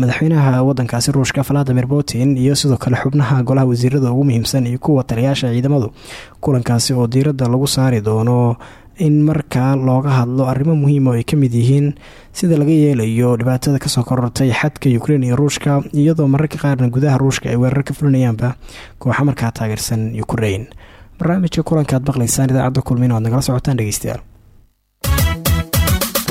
madaxweynaha wadankaasi ruushka valadimir putin iyo sidoo kale xubnaha golaha wasiirada ugu muhiimsan iyo kuwa taliyaasha ciidamadu. Kulankaasi oo diiradda lagu saari doono in markaa looga hadlo arrimo muhiima oo ay ka mid yihiin sida laga yeelayo dhibaatada ka soo korortay xadka ukrein iyo ruushka iyadoo mararka qaarna gudaha ruushka ay weerar ka fulinayaanba kooxa markaa taageersan ukrein barnaamijka kulankaad maqlaysaan idaacadda kulmin oad nagala socotaan dhegeystayaal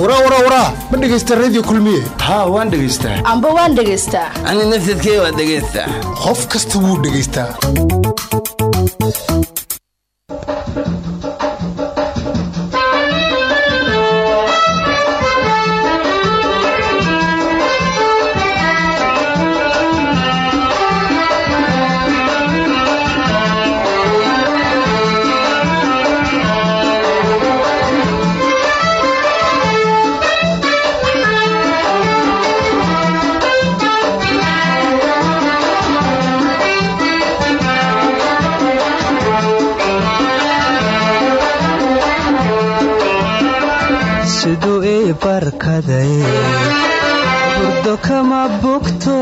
warawarawara ma dhegaysta radio kulmiye. Haa waan dhegaystaa amba waan dhegaystaa ani nafsadkee waan dhegaystaa qof kasta wuu dhegaystaa burdo kama bogto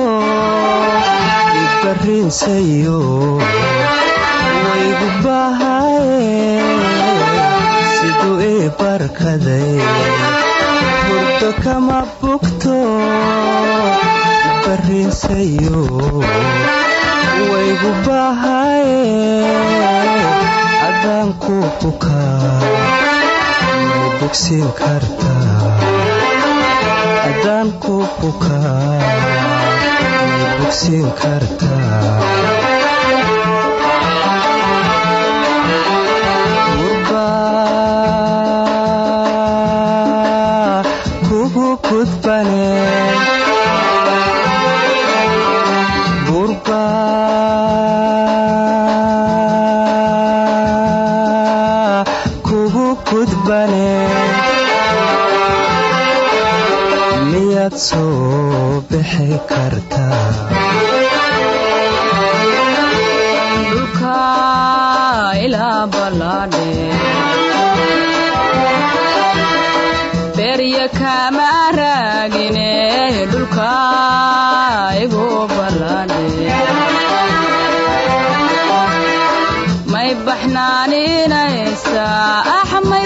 ibarrinsayo waygu bahaye siduu ii burdo kama bogto ibarrinsayo waygu bahaye adaan ku bukaa may bogsiin kartaa adaan ku bukaa bogsiin kartaa baxnaaninaysaa ax may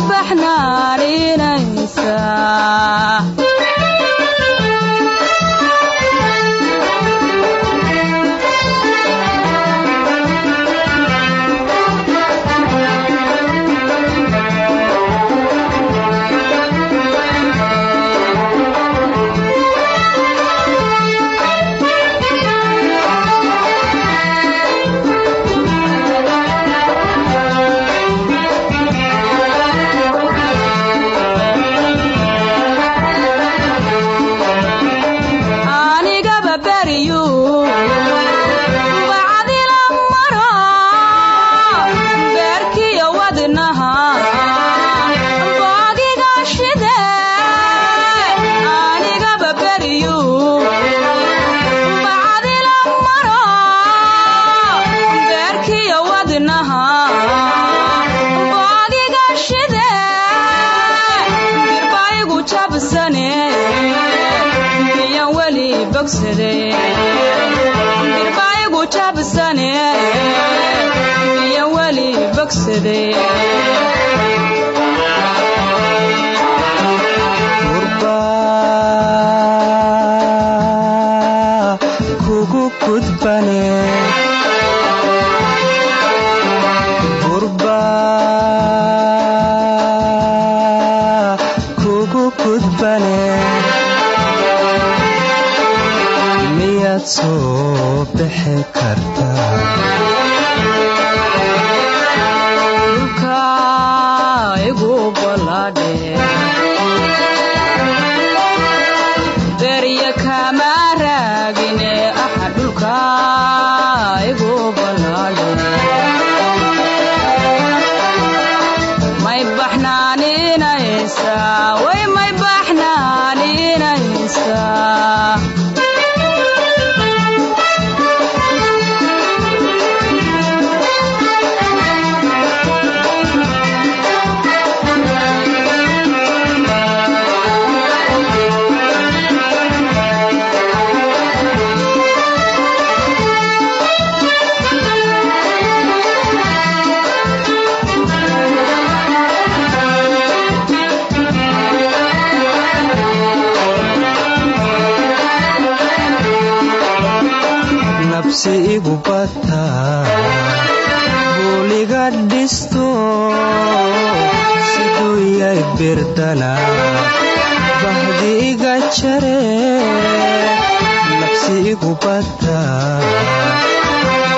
bataa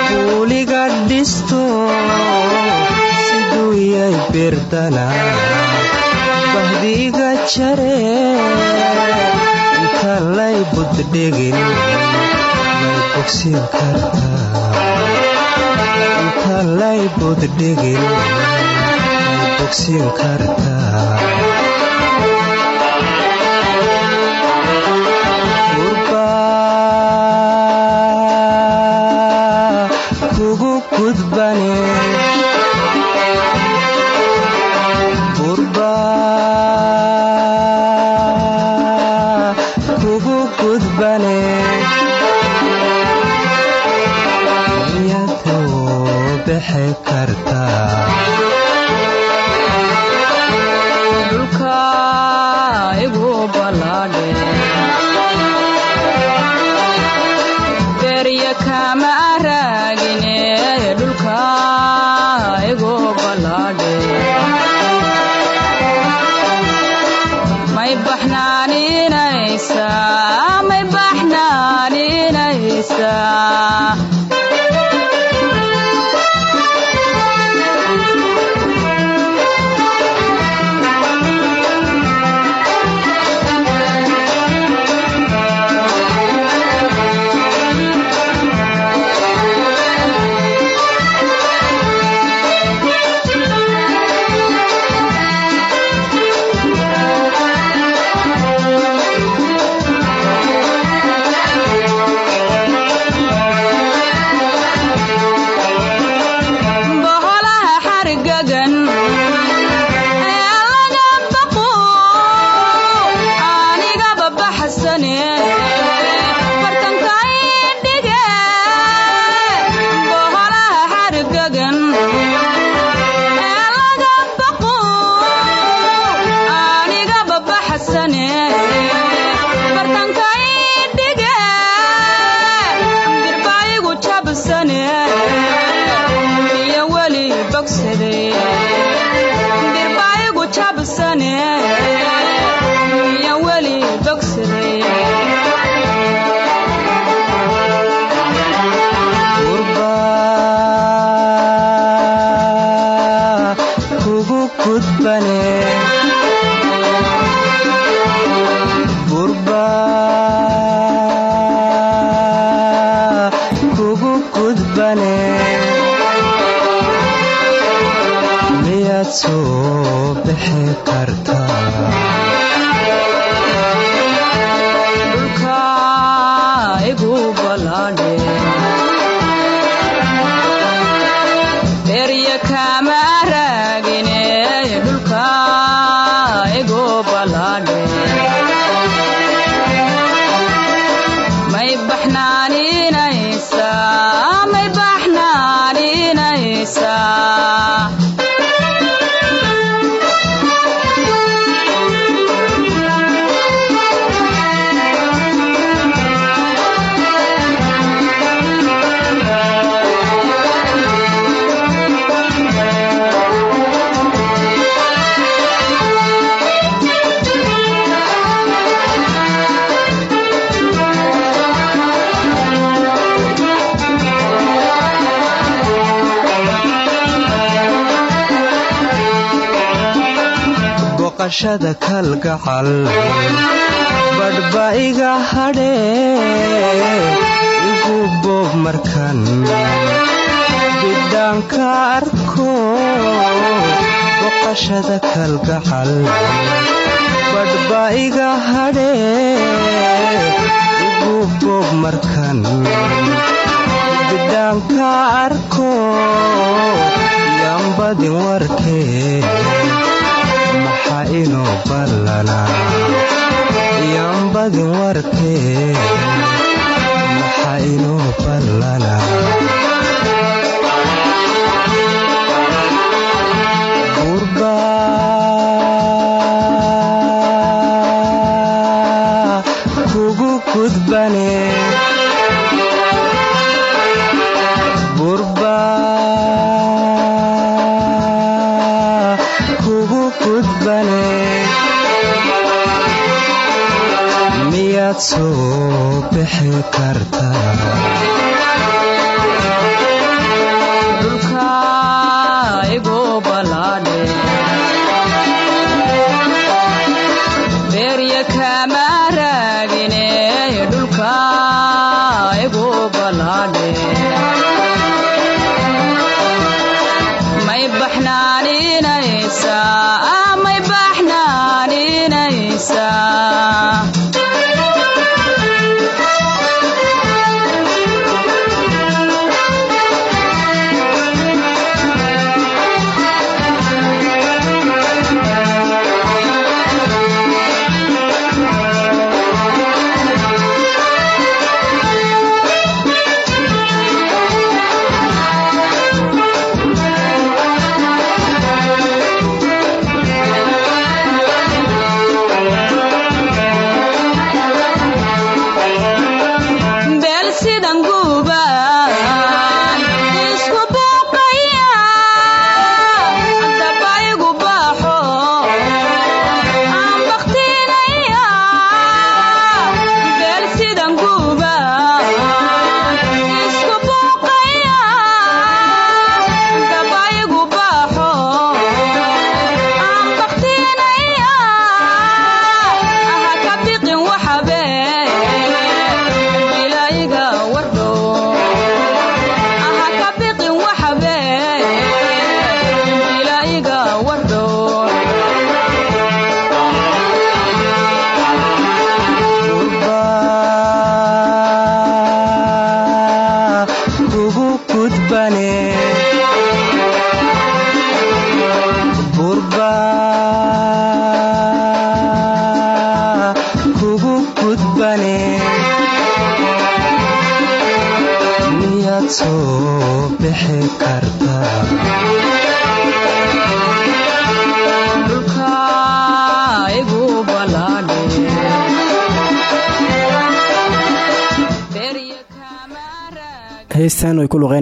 buuliga dhisto siduu yay birdana bahdi iga jare inta lay bogsiin kartaa dhaqashada kalgacal badhba iga hadhee igu boob markan bidhaanka arko dhaqashada kalgacal badhba iga igu boob markan bidhaanka arko yambadin warkee maxa inuu ballanaa? Yambadin wartee maxa inuu ballanaa? berkah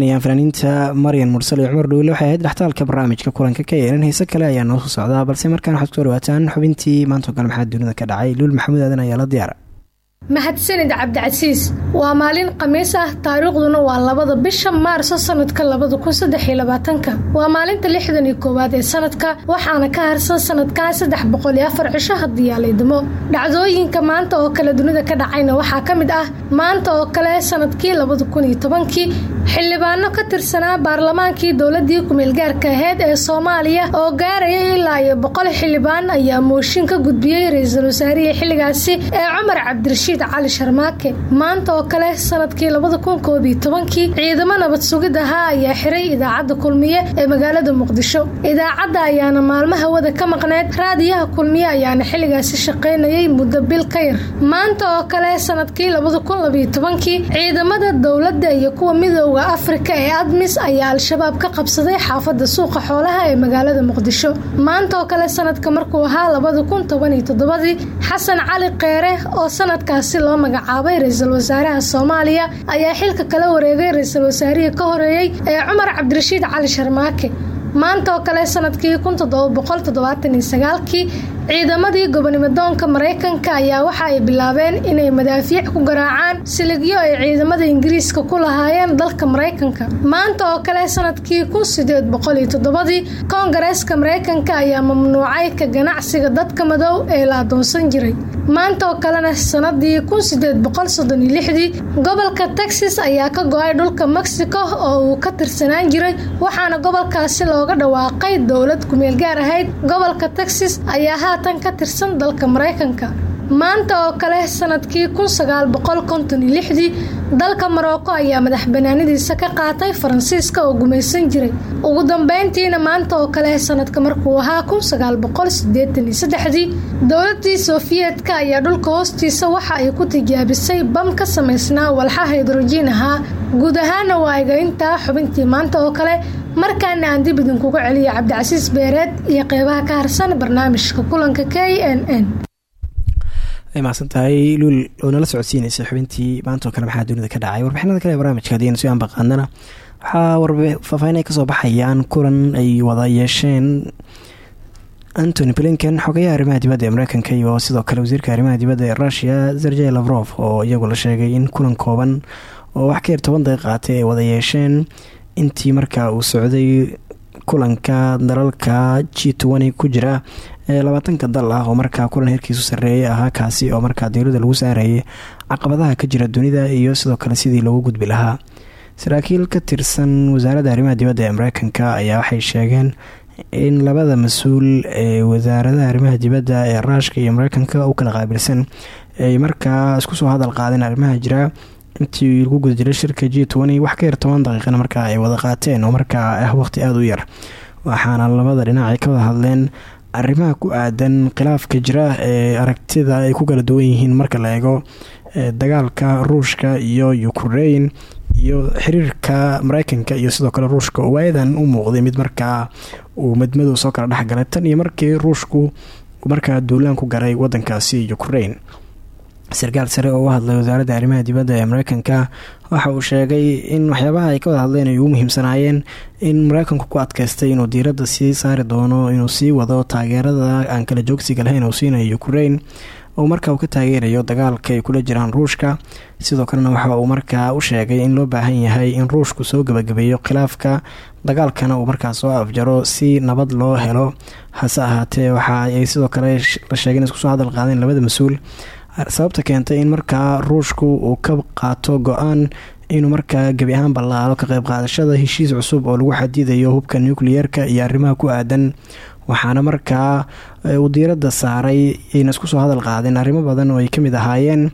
luqeynayaan fanaaniinta maryan mursal iyo cumar dhowle waxay ahayd dhextaalka barnaamijka kulanka ka yeelan heese kale ayaa noo soo socdaa balse markaan waxaad ku soo dhawaataan xubintii maantao kale maxaa dunida ka dhacay? Luul maxamuud aadan ayaa la diyaara mahadsanid cabdicasiis waa maalin khamiis ah. Taariikhduna waa labada bisha maarso sanadka labada kun waa maalinta lixdan iyo koowaad ee sanadka waxaana ka harsan sanadkan saddex boqol iyo dhacdooyinka maanta oo kale dunida ka dhacayna waxaa ka mid ah maanta oo kale sannadkii labada kun xildhibaano ka tirsanaa baarlamaankii dowladii kumeelgaarka aheyd ee soomaaliya oo gaaraya ilaa iyo boqol xildhibaan ayaa mooshin ka gudbiyey ra'iisul wasaarihii xilligaasi ee cumar cabdirashiid cali sharmaake. Maanta oo kale sannadkii labada kun koob ciidamo nabad sugid ahaa ayaa xiray idaacadda kulmiye ee magaalada muqdisho. Idaacadda ayaana maalmo hawada ka maqneyd raadiyaha kulmiye ayaana xilligaasi shaqaynayay muddo bil ka yar. Maanta oo kale sannadkii labada kun ciidamada dowladda iyo kuwa midooda afrika ee admis ayaa al-shabaab ka qabsaday xaafadda suuqa xoolaha ee magaalada muqdisho. Maanta oo kale sanadka markuu ahaa labada kun toban xasan cali keere oo sanadkaas si loo magacaabay ra'iisul wasaaraha soomaaliya ayaa xilka kala wareegay ra'iisul wasaarihii ka horeeyey ee cumar cabdirashiid cali sharmaake. Maanta oo kale sannadkii kun toddoba ciidamadii gobonimadoonka maraykanka ayaa waxa ay bilaabeen inay madaafiic ku garaacaan siligyo ay ciidamada ingiriiska ku lahaayeen dalka maraykanka maanta oo kale sannadkii kun sideed boqol iyo toddobadii ayaa mamnuucay ka ganacsiga dadka madow ee la adoonsan jiray. Maanta oo kalena sanadii kun sideed gobolka texas ayaa ka go'ay dhulka mexico oo uu ka tirsanaan jiray waxaana gobolkaasi looga dhawaaqay dowlad kumeel gaar ahayd. Gobolka texas ayaa haatan ka tirsan dalka maraykanka maanta oo kale sannadkii kun sagaal boqol konton iyo lixdii dalka marocco ayaa madax banaanidiisa ka qaatay faransiiska oo gumaysan jiray. Ugu dambeyntiina maanta oo kale sanadka markuu ahaa kun sagaal boqol sideetan iyo saddexdii dowladii sofiyeetka ayaa dhulka hoostiisa waxa ay ku tijaabisay bam ka samaysnaa walxa haydrojiin ahaa. Guud ahaana waa xubintii maanta oo kale markaana aan dib idinkuga celiya cabdicasiis beereed iyo qeybaha ka harsan barnaamijka kulanka k n n. Ay mahadsan tahay luul oo nala socodsiinaysa xubintii maantao kale maxaa dunida ka dhacay? Warbixinada kale ee barnaamijka haddiinu si aan baqaanana waxaa faahfaahin ay ka soo baxayaan kulan ay wada yeesheen antony blinken xogayaha arrimaha dibadda ee mareykanka iyo sidoo kale wasiirka arrimaha dibadda ee rushia sergey lavrof oo iyagu la sheegay in kulan kooban oo wax ka yar toban daqiiq qaatay ay wada yeesheen intii markaa uu socday kulanka dalalka g tn ku jira ee labaatanka dal ah oo markaa kulan heerkiisu sarreeyay ahaa kaasi oo markaa dowladda lagu saarayay caqabadaha ka jira dunida iyo sidoo kale sidii loogu gudbi lahaa. Saraakiil ka tirsan wasaaradda arrimaha dibadda ee mareykanka ayaa waxay sheegeen in labada mas'uul ee wasaaradaha arrimaha dibadda ee ruushka iyo mareykanka u kala qaabilsan ay markaa isku soo hadal qaadeen arrimaha jira intii lagu guda jiray shirka g tn wax ka yar toban daqiiqana markaa ay wada qaateen oo markaa ah waqti aada u yar. Waxaana labada dhinac ay ka wada hadleen arrimaha ku aadan khilaafka jira ee aragtida ay ku kala duwan yihiin marka la eego dagaalka ruushka iyo ukrain iyo xiriirka mareykanka iyo sidoo kale ruushka oo waayadan u muuqday mid markaa uu madmadow soo kala dhexgalay tan iyo markii ruushku markaa duulaan ku garay wadankaasi ukrain sarkaal sare oo u hadlay wasaaradda arrimaha dibadda ee mareykanka waxa uu sheegay in waxyaabaha ay ka wada hadleen ay ugu muhiimsanaayeen in mareykanku ku adkaystay inuu diiradda sii saari doono inuu sii wado taageerada aan kala joogsiga lahayn uu siinayo ukrain oo markaa uu ka taageerayo dagaalka ay kula jiraan ruushka. Sidoo kalena waxa uu markaa u sheegay in loo baahan yahay in ruushku soo gebagabeeyo khilaafka dagaalkana uu markaa soo afjaro si nabad loo helo. Hase ahaatee waxa ay sidoo kale la sheegay in isku soo hadal qaadeen labada mas'uul sababta keentay in markaa ruushku uu ka qaato go'aan inuu markaa gebi ahaan ballaalo ka qayb qaadashada heshiis cusub oo lagu xadidayo hubka nucleyeerka iyo arrimaha ku aadan. Waxaana markaa uu diiradda saaray ayna isku soo hadal qaadeen arrimo badan oo ay ka mid ahaayeen.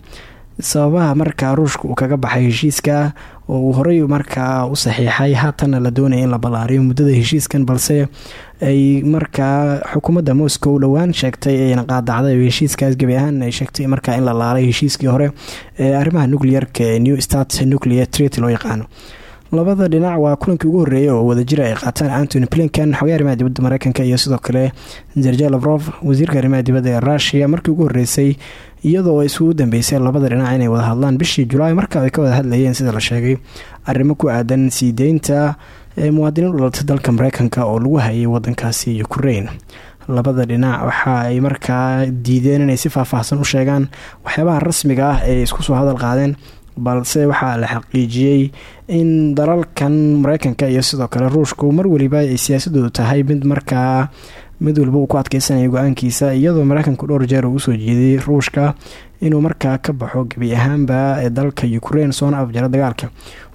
Sababaha markaa ruushka uu kaga baxay heshiiska oo uu horey markaa u saxiixay haatanna la doonaya in la ballaariyo muddada heshiiskan balse ay markaa xukuumadda moscow dhowaan sheegtay ayna qaadacday oo heshiiskaas gebi ahaan ay sheegtay markaa in la laalay heshiiskii hore ee arrimaha nuclearka new start nuclear treaty loo yaqaano labada dhinac waa kulankii ugu horreeyay oo wadajira ay qaataan antony blinkan xogaha arrimaha dibadda mareykanka iyo sidoo kale sergey lavrov wasiirka arrimaha dibadda ee rushia markii ugu horreysay iyadoo isugu dambeysay labada dhinac inay wada hadlaan bishii julaay marka ay ka wada hadlayeen sida la sheegay. Arrimo ku aadan sii deynta ee muwaadiniin u dhalatay dalka mareykanka oo lagu hayay wadankaasi ukrain labada dhinac waxa ay markaa diideen inay si faahfaahsan u sheegaan waxyaabaha rasmiga ah ee isku soo hadal qaadeen balse waxaa la xaqiijiyey in dalalkan mareykanka iyo sidoo kale ruushku mar weliba ay siyaasadoodu tahay mid markaa mid waliba uu ku adkeysanaya go'aankiisa iyadoo mareykanku dhowr jeer uu u soo jeeday ruushka inuu markaa ka baxo gebi ahaanba ee dalka ukrain soona afjara dagaalka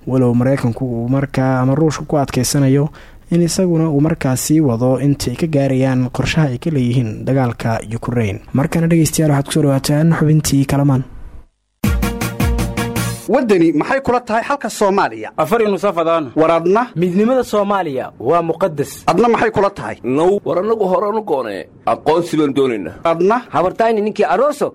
walow mareykanku uu markaa ama ruushka ku adkeysanayo in isaguna uu markaa sii wado inta ay ka gaarayaan qorshaha ay ka leeyihiin dagaalka ukrain markana dhegeystayaal waxaad ku soo dhawaataan xubintii kalamaan. Waddani maxay kula tahay xalka soomaaliya? Afar nusafadaan war adna? Midnimada soomaaliya waa muqadas adna maxay kula tahay? Now war annagu horanu goonee aqoonsi baan doonaynaa adna? Habartayni ninkii aroso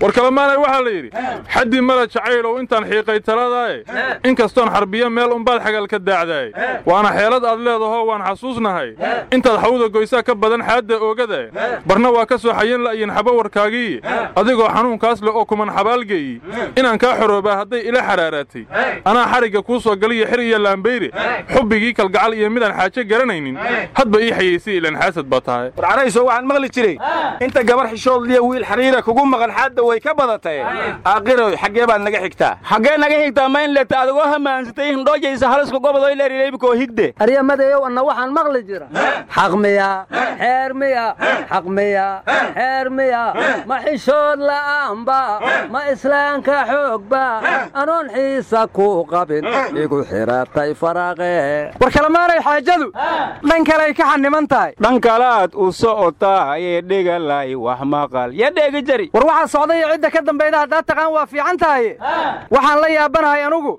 war kalamaanay waxaa la yidhi xaddii mala jacaylow intaan xiiqay taladaaye in kastoon xarbiyo meel umbaad xagal ka daacdaaye waana xeelad aad leedahoo waan xasuusnahay. Intaad xawda goysaa ka badan xaadda oogadae barna waa ka soo xayan la'yin xaba warkaagii. Adigoo xanuunkaas leh oo kuman xabaalgeeyi inaan kaa xoroobaa hadday ila xaraaraatay. Anaa xarigga kuu soo galiya xir iyo laambayre xubbigii kalgacal iyo midaan xaajo garanaynin. Hadba ii xayaysay ilan xaasad baa tahay. War waxaan maqli jiray. Inta gabar xishoodliya wiil xariira kugu maqan xaadda way ka badatay. Aaqiroy xaggee baad naga xigtaa. Xaggee naga xigtaa ma in leeta adigoo hamaansatay hindhoojaysa haliska gobodoy leerileybikoo higde. Aryamadeeyow anna waxaan maqli jira. Xaq miya xeer miya xaq miya xeer miya. Ma xishood la'aanba ma islaanka xoogba anoon xiisa ku qabin igu xiratay faraqe war kalamaanay xaajadu? Dhan kaley ka xaniman tahay. Dhan kalaad u socotaayee dhegalay wax maqal. Ya dheegi jari. War waxaa socday cidda ka dambayda haddaad taqaan waa fiican tahay. Waxaan la yaabanahay anugu.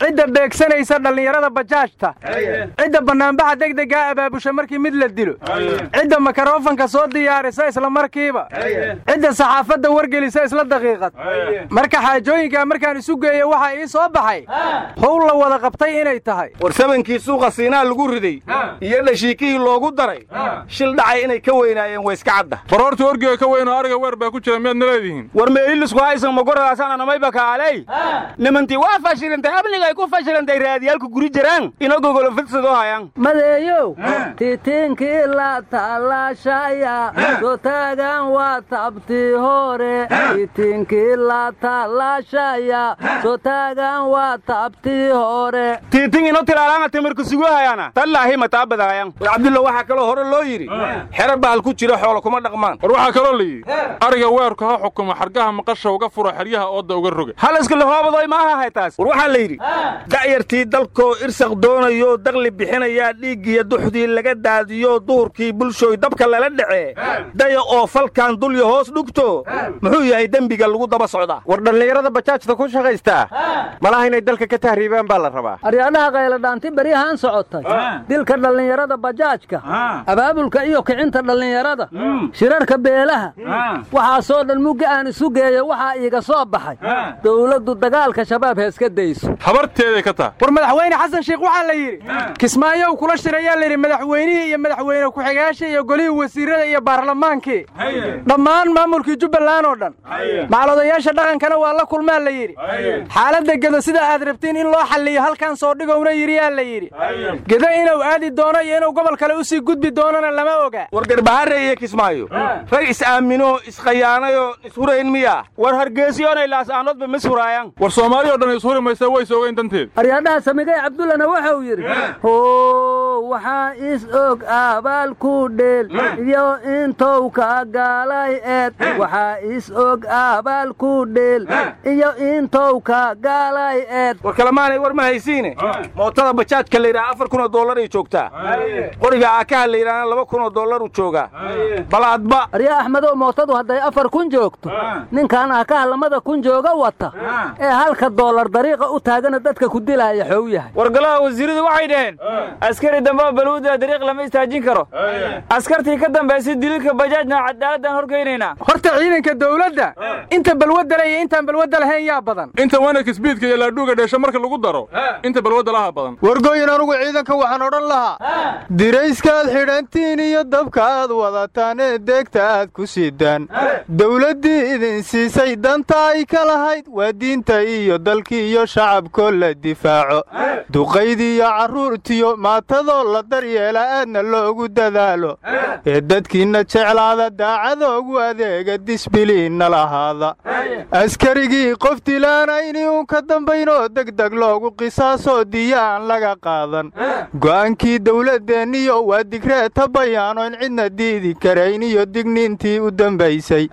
Cidda beegsanaysa dhallinyarada bajaajta. Cidda bannaanbaxa degdegaa abaabusha markii mid la dilo. Cidda makarofanka soo diyaarisa isla markiiba. Cidda saxaafadda wargelisa isla daqiiqad. Marka xaajooyinkaa markaan isu geeyo waxaa ii soo baxay. Howl la wada qabtay inay tahay. War sabankii suuqa siinaa lagu riday. Iyo dhashiikihii loogu daray. Shil dhacay inay ka weynaayeen waa iska cadda. Baroortii orgiga ka weyn oo ariga weer baa ku jira miyaad naleedihiin war meelilisku haysan magoradaasaan anamayba kaaley nimantii waa fashilantay amnigay ku fashilantay raadiyaalku guri jiraan. Ina gogolo fidsadoo hayaan. Madeeyow titiinkii la tallaashaya soo taagan waa tabtii hore titiinkii la tallaashaya soo taagan waa tabtii hore tiitin ino tilaalaanga timirku sugu hayaana. Tallaahi mataabadaayan war cabdulla waxaa kaloo hore loo yidhi. Xero bahal ku jira xoolo kuma dhaqmaan. War waxaa kaloo la yidhi ariga weerku ha xukumo xargaha maqasha uga furo xeryaha ooda uga roga. Halaska lahoobadoy maaha haytaas war waxaa la yidhi da'yartii dalkoo irsaq doonayoo daqli bixinayaa dhiiggiyo duxdii laga daadiyo duhurkii bulshooy dabka lala dhacee daya oo falkan dulya hoos dhugto. Muxuu yahay dembiga lagu daba socdaa war dhallinyarada bajaajta ku shaqaystaa malaha inay dalka ka tahriibaan baa la rabaa. Aryaadhaha qayladhaanti beryahaan socotay. Dilka dhallinyarada bajaajka abaabulka iyo kicinta dhallinyarada shirarka beelaha waxaasoo dhan mugga aan isu geeyo waxaa iiga soo baxay. Dowladdu dagaalka shabaab heeska dayso. Habarteeday ka taha war madaxweyne xasan sheikh waxaa la yidhi kismaayo kula shirayaa layidhi madaxweynihii iyo madaxweyne ku-xigaasha iyo golihii wasiirada iyo baarlamaankii dhammaan maamulkii jubbaland oo dhan. Macalodayaasha dhaqankana waa la kulmaa la yidhi. Xaaladda gedo sida aad rabtiin in loo xalliyo halkan soo dhigowna yidhiyaa la yidhi. Gedo inuu aadi doono iyo inuu gobol kale u sii gudbi doonona lama oga. War garbahare iyo kismaayo rag is-aaminoo iskhayaanayoo ishurayn miya. War hargeysiyoonay laasaanoodba mis huraayaan war soomaali oo dhan ishuri maysa wayse ogayn danteed aryaadhaha samigay cabdullana wuxuu yidhi how waxaa is og abaalku dheel iyo intou ka gaalay eed. Waxaa is og abaalku dheel iyo intou ka gaalay eed. War kalemaanay war ma haysiine. Mootada bajaajka la yidhaha afar kunoo dollar ay joogtaa. Qoriga aakaha la yidhahna laba kunoo dollar u joogaa. Balaadba aryaa axmedow mootadu hadday afar kun joogto ninkan aakaha lamada kun jooga wata. Ee halka dollar dariiqa u taagana dadka ku dilaaya xow yahay. Wargolaha wasiiradu waxay dhaheen askari dambaa baluuda dariiq lama istaajin karo. Askartii ka dambaysay dililka bajaajna cadaaladdan horkaynaynaa horta ciidanka dawladda inta balwadda le iyo intaan balwadda lahayn yaa badan. Inta wanaka sbiidka iyo laadhuuga dheesho marka lagu daro inta balwadda laha badan. Wargooyin anugu ciidanka waxaan odhan lahaa dirayskaad xidhantiin iyo dabka aad wadataan ee deegta aad ku sidaan dawladdii idin siisay danta ay ka lahayd waa diinta iyo dalkii iyo shacabkoo la difaaco. Duqaydii iyo carruurtiyo maatadoo la daryeela aadna loogu dadaalo. Ee dadkiinna jeclaada daacadoogu adeega disbiliinna lahaada. Askarigii qof dilaana inuun ka dambaynoo degdeg loogu qisaasoo diya aan laga qaadan. Go'aankii dawladeenniyo waa digreeta bayaano in cidna diidi karayn iyo digniintii u dambaysay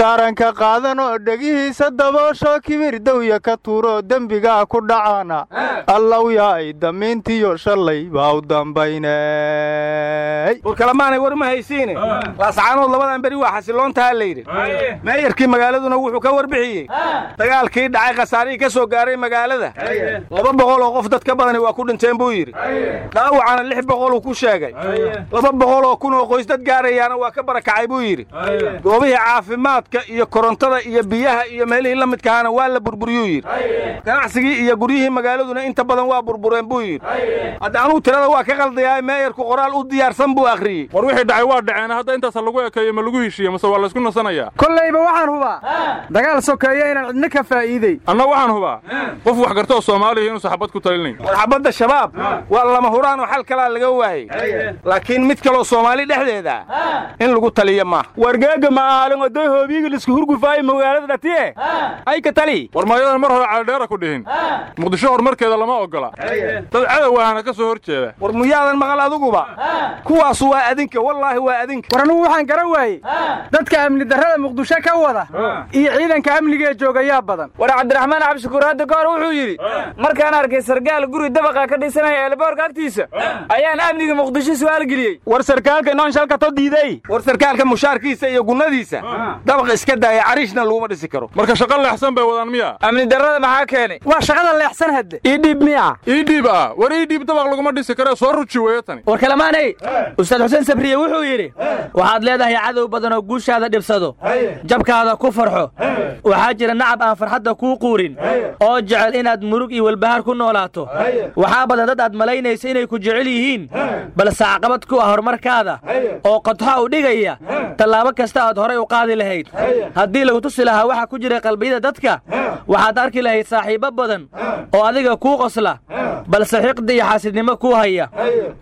kaan dardaaranka qaadan oo dhegihiisa daboosho kibir dawya ka tuuroo dembigaa ku dhacaana. Allow yaay damiintiyo shalay baa u dambaynay war kalemaanay war ma haysiine. Laascaanood labadan beri waa xasiloontaha la yidhi meeyarkii magaaladuna wuxuu ka warbixiyey. Dagaalkii dhacay khasaarihii ka soo gaaray magaalada. Laba boqol oo qof dad ka badani waa ku dhinteen buu yidhi. Dhaawacana lix boqoluu ku sheegay. Laba boqol oo kun oo qoys dad gaarayaana waa ka barakacay buu yidhi. Goobihii caafimaadka iyo korontada iyo biyaha iyo meelihii la midkahaana waa la burburiyuu yidhi. Ganacsigii iyo guryihii magaaladuna inta badan waa burbureen buu yidhi. Hadda anuu tirada waa ka qaldayaa meeyarku qoraal u diyaarsan buu akhriyey. War wixii dhacay waa dhaceen hadda intaasa lagu ekeeyo ma lagu heshiiye mase waa laysku nasanayaa? Kollayba waxaan hubaa. Dagaal sokeeya inaan cidna ka faa'iidey anna waxaan hubaa. Qof wax garta oo soomaaliya inuusan xabad ku talinayn war xabadda shabaab waa lama huraan oo xal kalaa laga waayey laakiin mid kaloo soomaali dhexdeeda in lagu taliyo maaha wargeega ma aalin oday hoobiyiga lisku hurgufaayo magaalada dhatiye ay ka tali! War maayadan mar hore caldheera ku dhihin. Muqdisho horumarkeeda lama ogola. Dad cadow ahana ka soo hor jeeda war muyaadan maqal adiguba kuwaasu waa adinka wallaahi waa adinka. War anugu waxaan garan waayey dadka amni darrada muqdisho ka wada iyo ciidanka amnigee joogayaa badan. War cabdiraxmaan cabdishakuur hadda ka hor wuxuu yidhi markaan arkay sargaal guri dabaqa ka dhisanaya eelboorka agtiisa ayaan amniga muqdisho su'aal geliyey. War sarkaalka inoon shalkato diiday. War sarkaalka mushaarkiisa iyo gunnadiisa dabaqa iska daaya cariishna laguma dhisi karo. Marka shaqa leexsan bay wadaan miya. Amni darrada maxaa keenay? Waa shaqada leexsan hadde. Iidhiib miya. Iidhiib ah. War iidhiib dabaq laguma dhisi kare soo ruji weeye tani. War kalamaanay ustaad xuseen sabriye wuxuu yidhi waxaad leedahay cadow badan oo guushaada dhibsado. Jabkaada ku farxo. Waxaa jira nacab aan farxadda kuu quurin oo jecel inaad murug iyo walbahaar ku noolaato. Waxaa badan dad aad malaynaysa inay ku jecel yihiin. Balse caqabad ku ah horumarkaada oo qodxa u dhigaya. Tallaabo kasta aad horay u qaadi lahayd haddii lagu tusi lahaa waxa ku jira qalbiyada dadka waxaad arki lahayd saaxiibbo badan oo adiga kuu qosla balse xiqdi iyo xaasidnimo kuu haya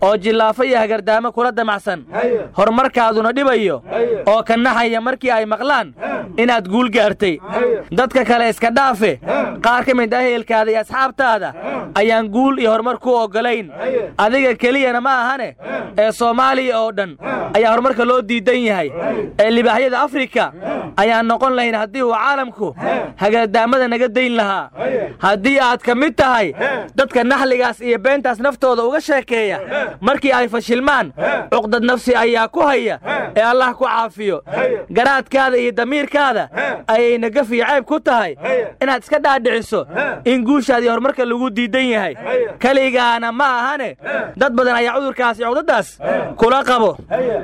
oo jillaafo iyo hagardaamo kula damacsan. Horumarkaaduna dhibayo oo ka naxaya markii ay maqlaan inaad guul gaartay. Dadka kale iska dhaafe qaar ka mid ah ehelkaada iyo asxaabtaada ayaan guul iyo horumar ku oggolayn. Adiga keliyana ma ahane ee soomaaliya oo dhan ayaa horumarka loo diidan yahay. Ee libaaxyada afrika ayaan noqon lahayn haddii uu caalamku hagardaamada naga dayn lahaa. Haddii aad ka mid tahay dadka naxligaas iyo beentaas naftooda uga sheekeeya markii ay fashilmaan cuqdad nafsi ayaa ku haya ee allah ku caafiyo. Garaadkaada iyo damiirkaada ayay nagaf iyo cayb ku tahay inaad iska dhaadhiciso in guushaadii horumarka lagu diidan yahay. Keligaana ma ahane dad badan ayaa cudurkaas iyo cuqdadaas kula qabo.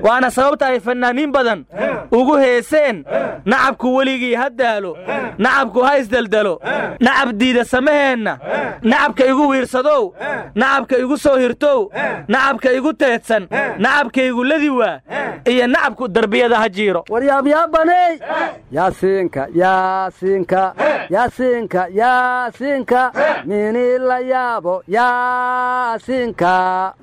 Waana sababta ay fannaaniin badan ugu heeseen nacabku weligii ha daalo. Nacabku ha isdeldelo nacab diida samaheenna. Nacabka igu wiirsadow. Nacabka igu soo hirtow. Nacabka igu teedsan. Nacabka igu ladi waa. Iyo nacabku darbiyada ha jiiro. Waryaabyaabaney yaasiinka yaasiinka yaasiinka yaasiinka. Mini la yaabo yaasiinka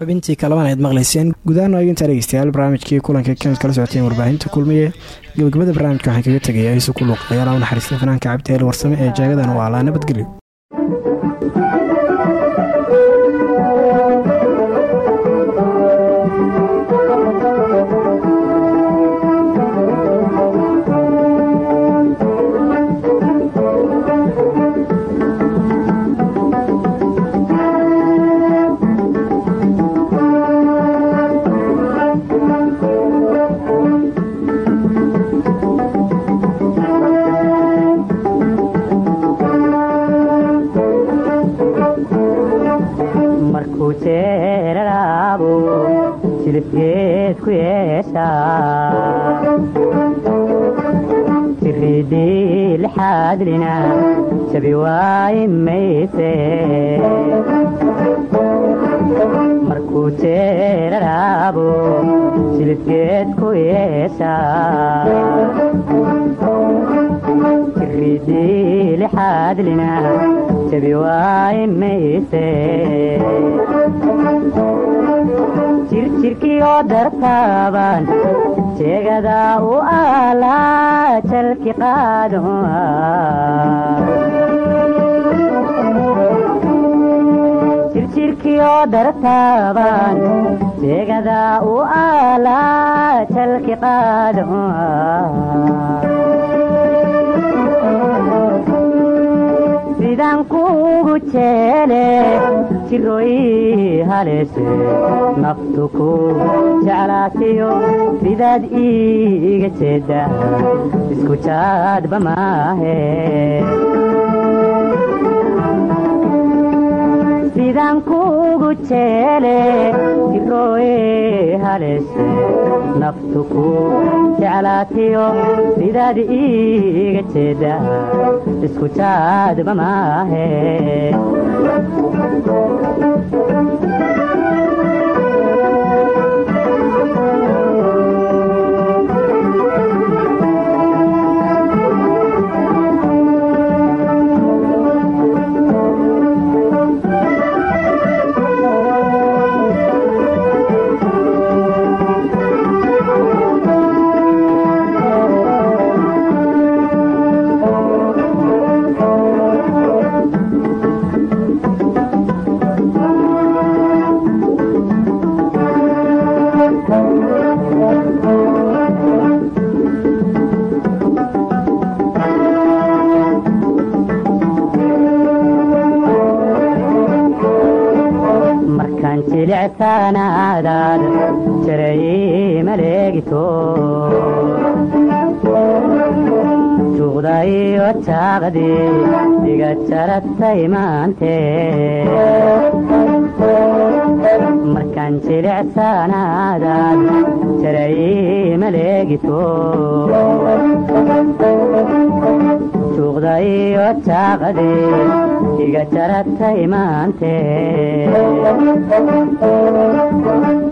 xubintii kalaban ayaad maqlayseen gudahaan waayo intaa dhegeystayaal barnaamijkii kulanka ka mid kala socoteen warbaahinta kulmiye gabagabada barnaamijka waxaan kaga tegaya isu ku luuqayaala u naxariista fanaanka cabdiheel warsame ee jaagadan waa alaa nabadgelyo lixaadlina jabi waayi mayse markuu jeeraraabo jilibgeed ku mayse jirjirkiyo dartaaban jeegada u aalaa jalki qaado jirjirkiyo dartaaban jeegada u aalaa jalki qaado sidaan kuugu jeele jirooyi haleeshe naftu ku jeclaatiyo sidaad iiga jeedda isku jaadba maahe sidaan kuugu jeele jirooyi haleeshe naftu ku jeclaatiyo sidaad iiga jeedda isku jaadba maahe jaaqdii iga jaratay maante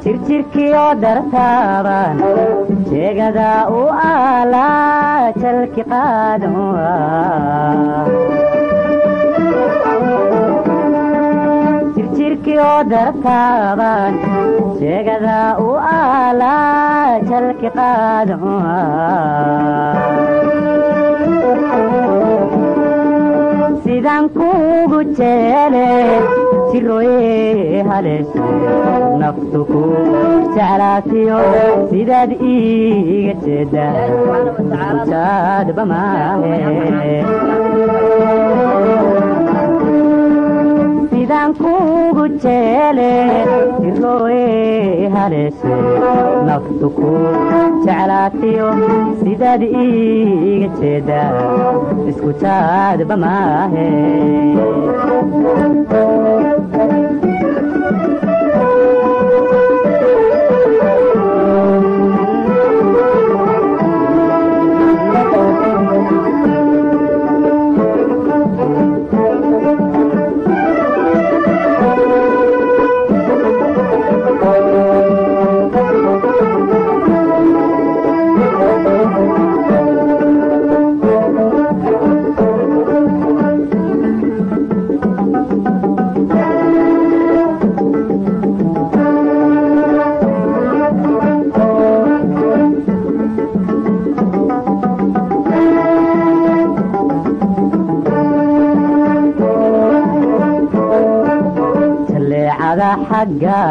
jirjirkiyo dartaaban jeegada u aalaa jalki qaado jirjirkiyo dartaaban jeegada u aalaa jalki qaado sidaan kuugu jeele jirooye haleeshe naftu ku jeclaatiyo sidaad iiga jeedda jaadba maahe sidaan kuugu jeele jirooye haleeshe naftu ku jeclaatiyo sidaad iiga jeedda isku jaadba maahe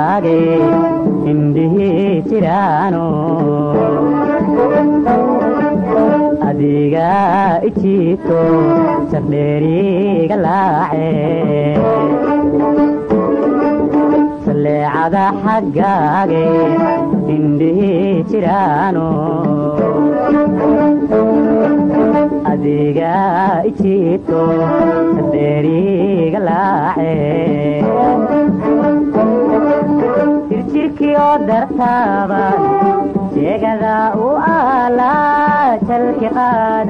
xaggaage jalki qaad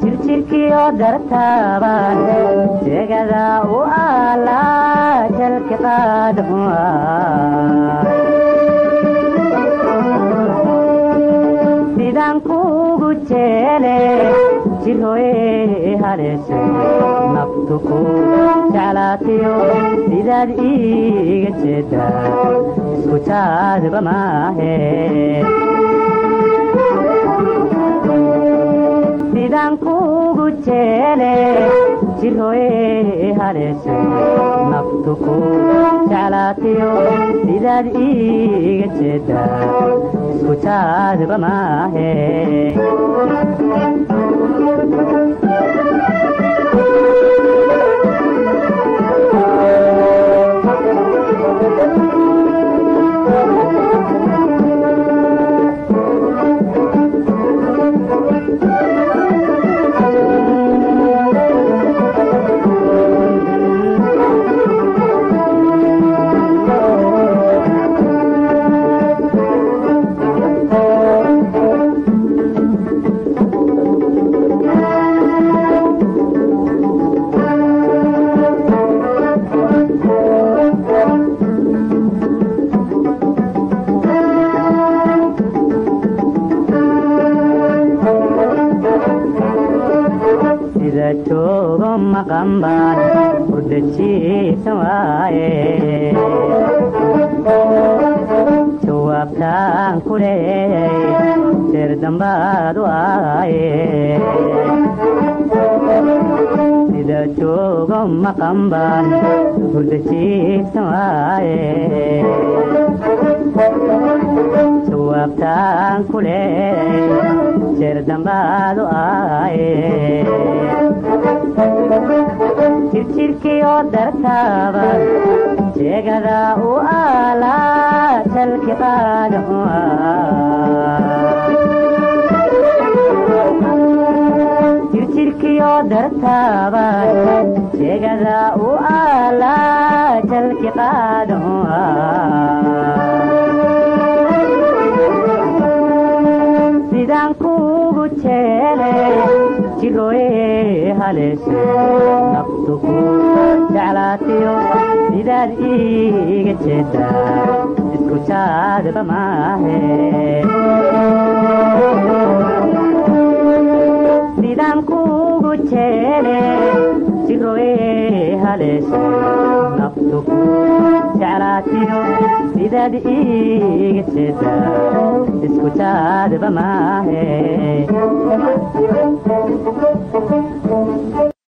jirjirkiyo dartaaban jeegada u aalaa jalki qaad sidaan kuugu jeele jirhoye haleeshe naftu ku jeclaatiyo sidaad iiga jeedaa isku jaadba maahe sidaan kuugu jeele jirhoye haleeshe naftu ku jeclaatiyo sidaad iiga jeedaa isku jaadba maahe dartaaba jeegada u aalaa jalki qaad jirjirkiyo dartaaba jeegada u aalaa jalki qaad sidaan kuugu jeele jirooye haleeshe jeclaatiyo sidaad iiga jeedaa isku jaadba maahe sidaan kuugu jeele jirooye haleeshe naftu ku jeclaatiyo sidaad iiga jeedaa isku jaadba maahe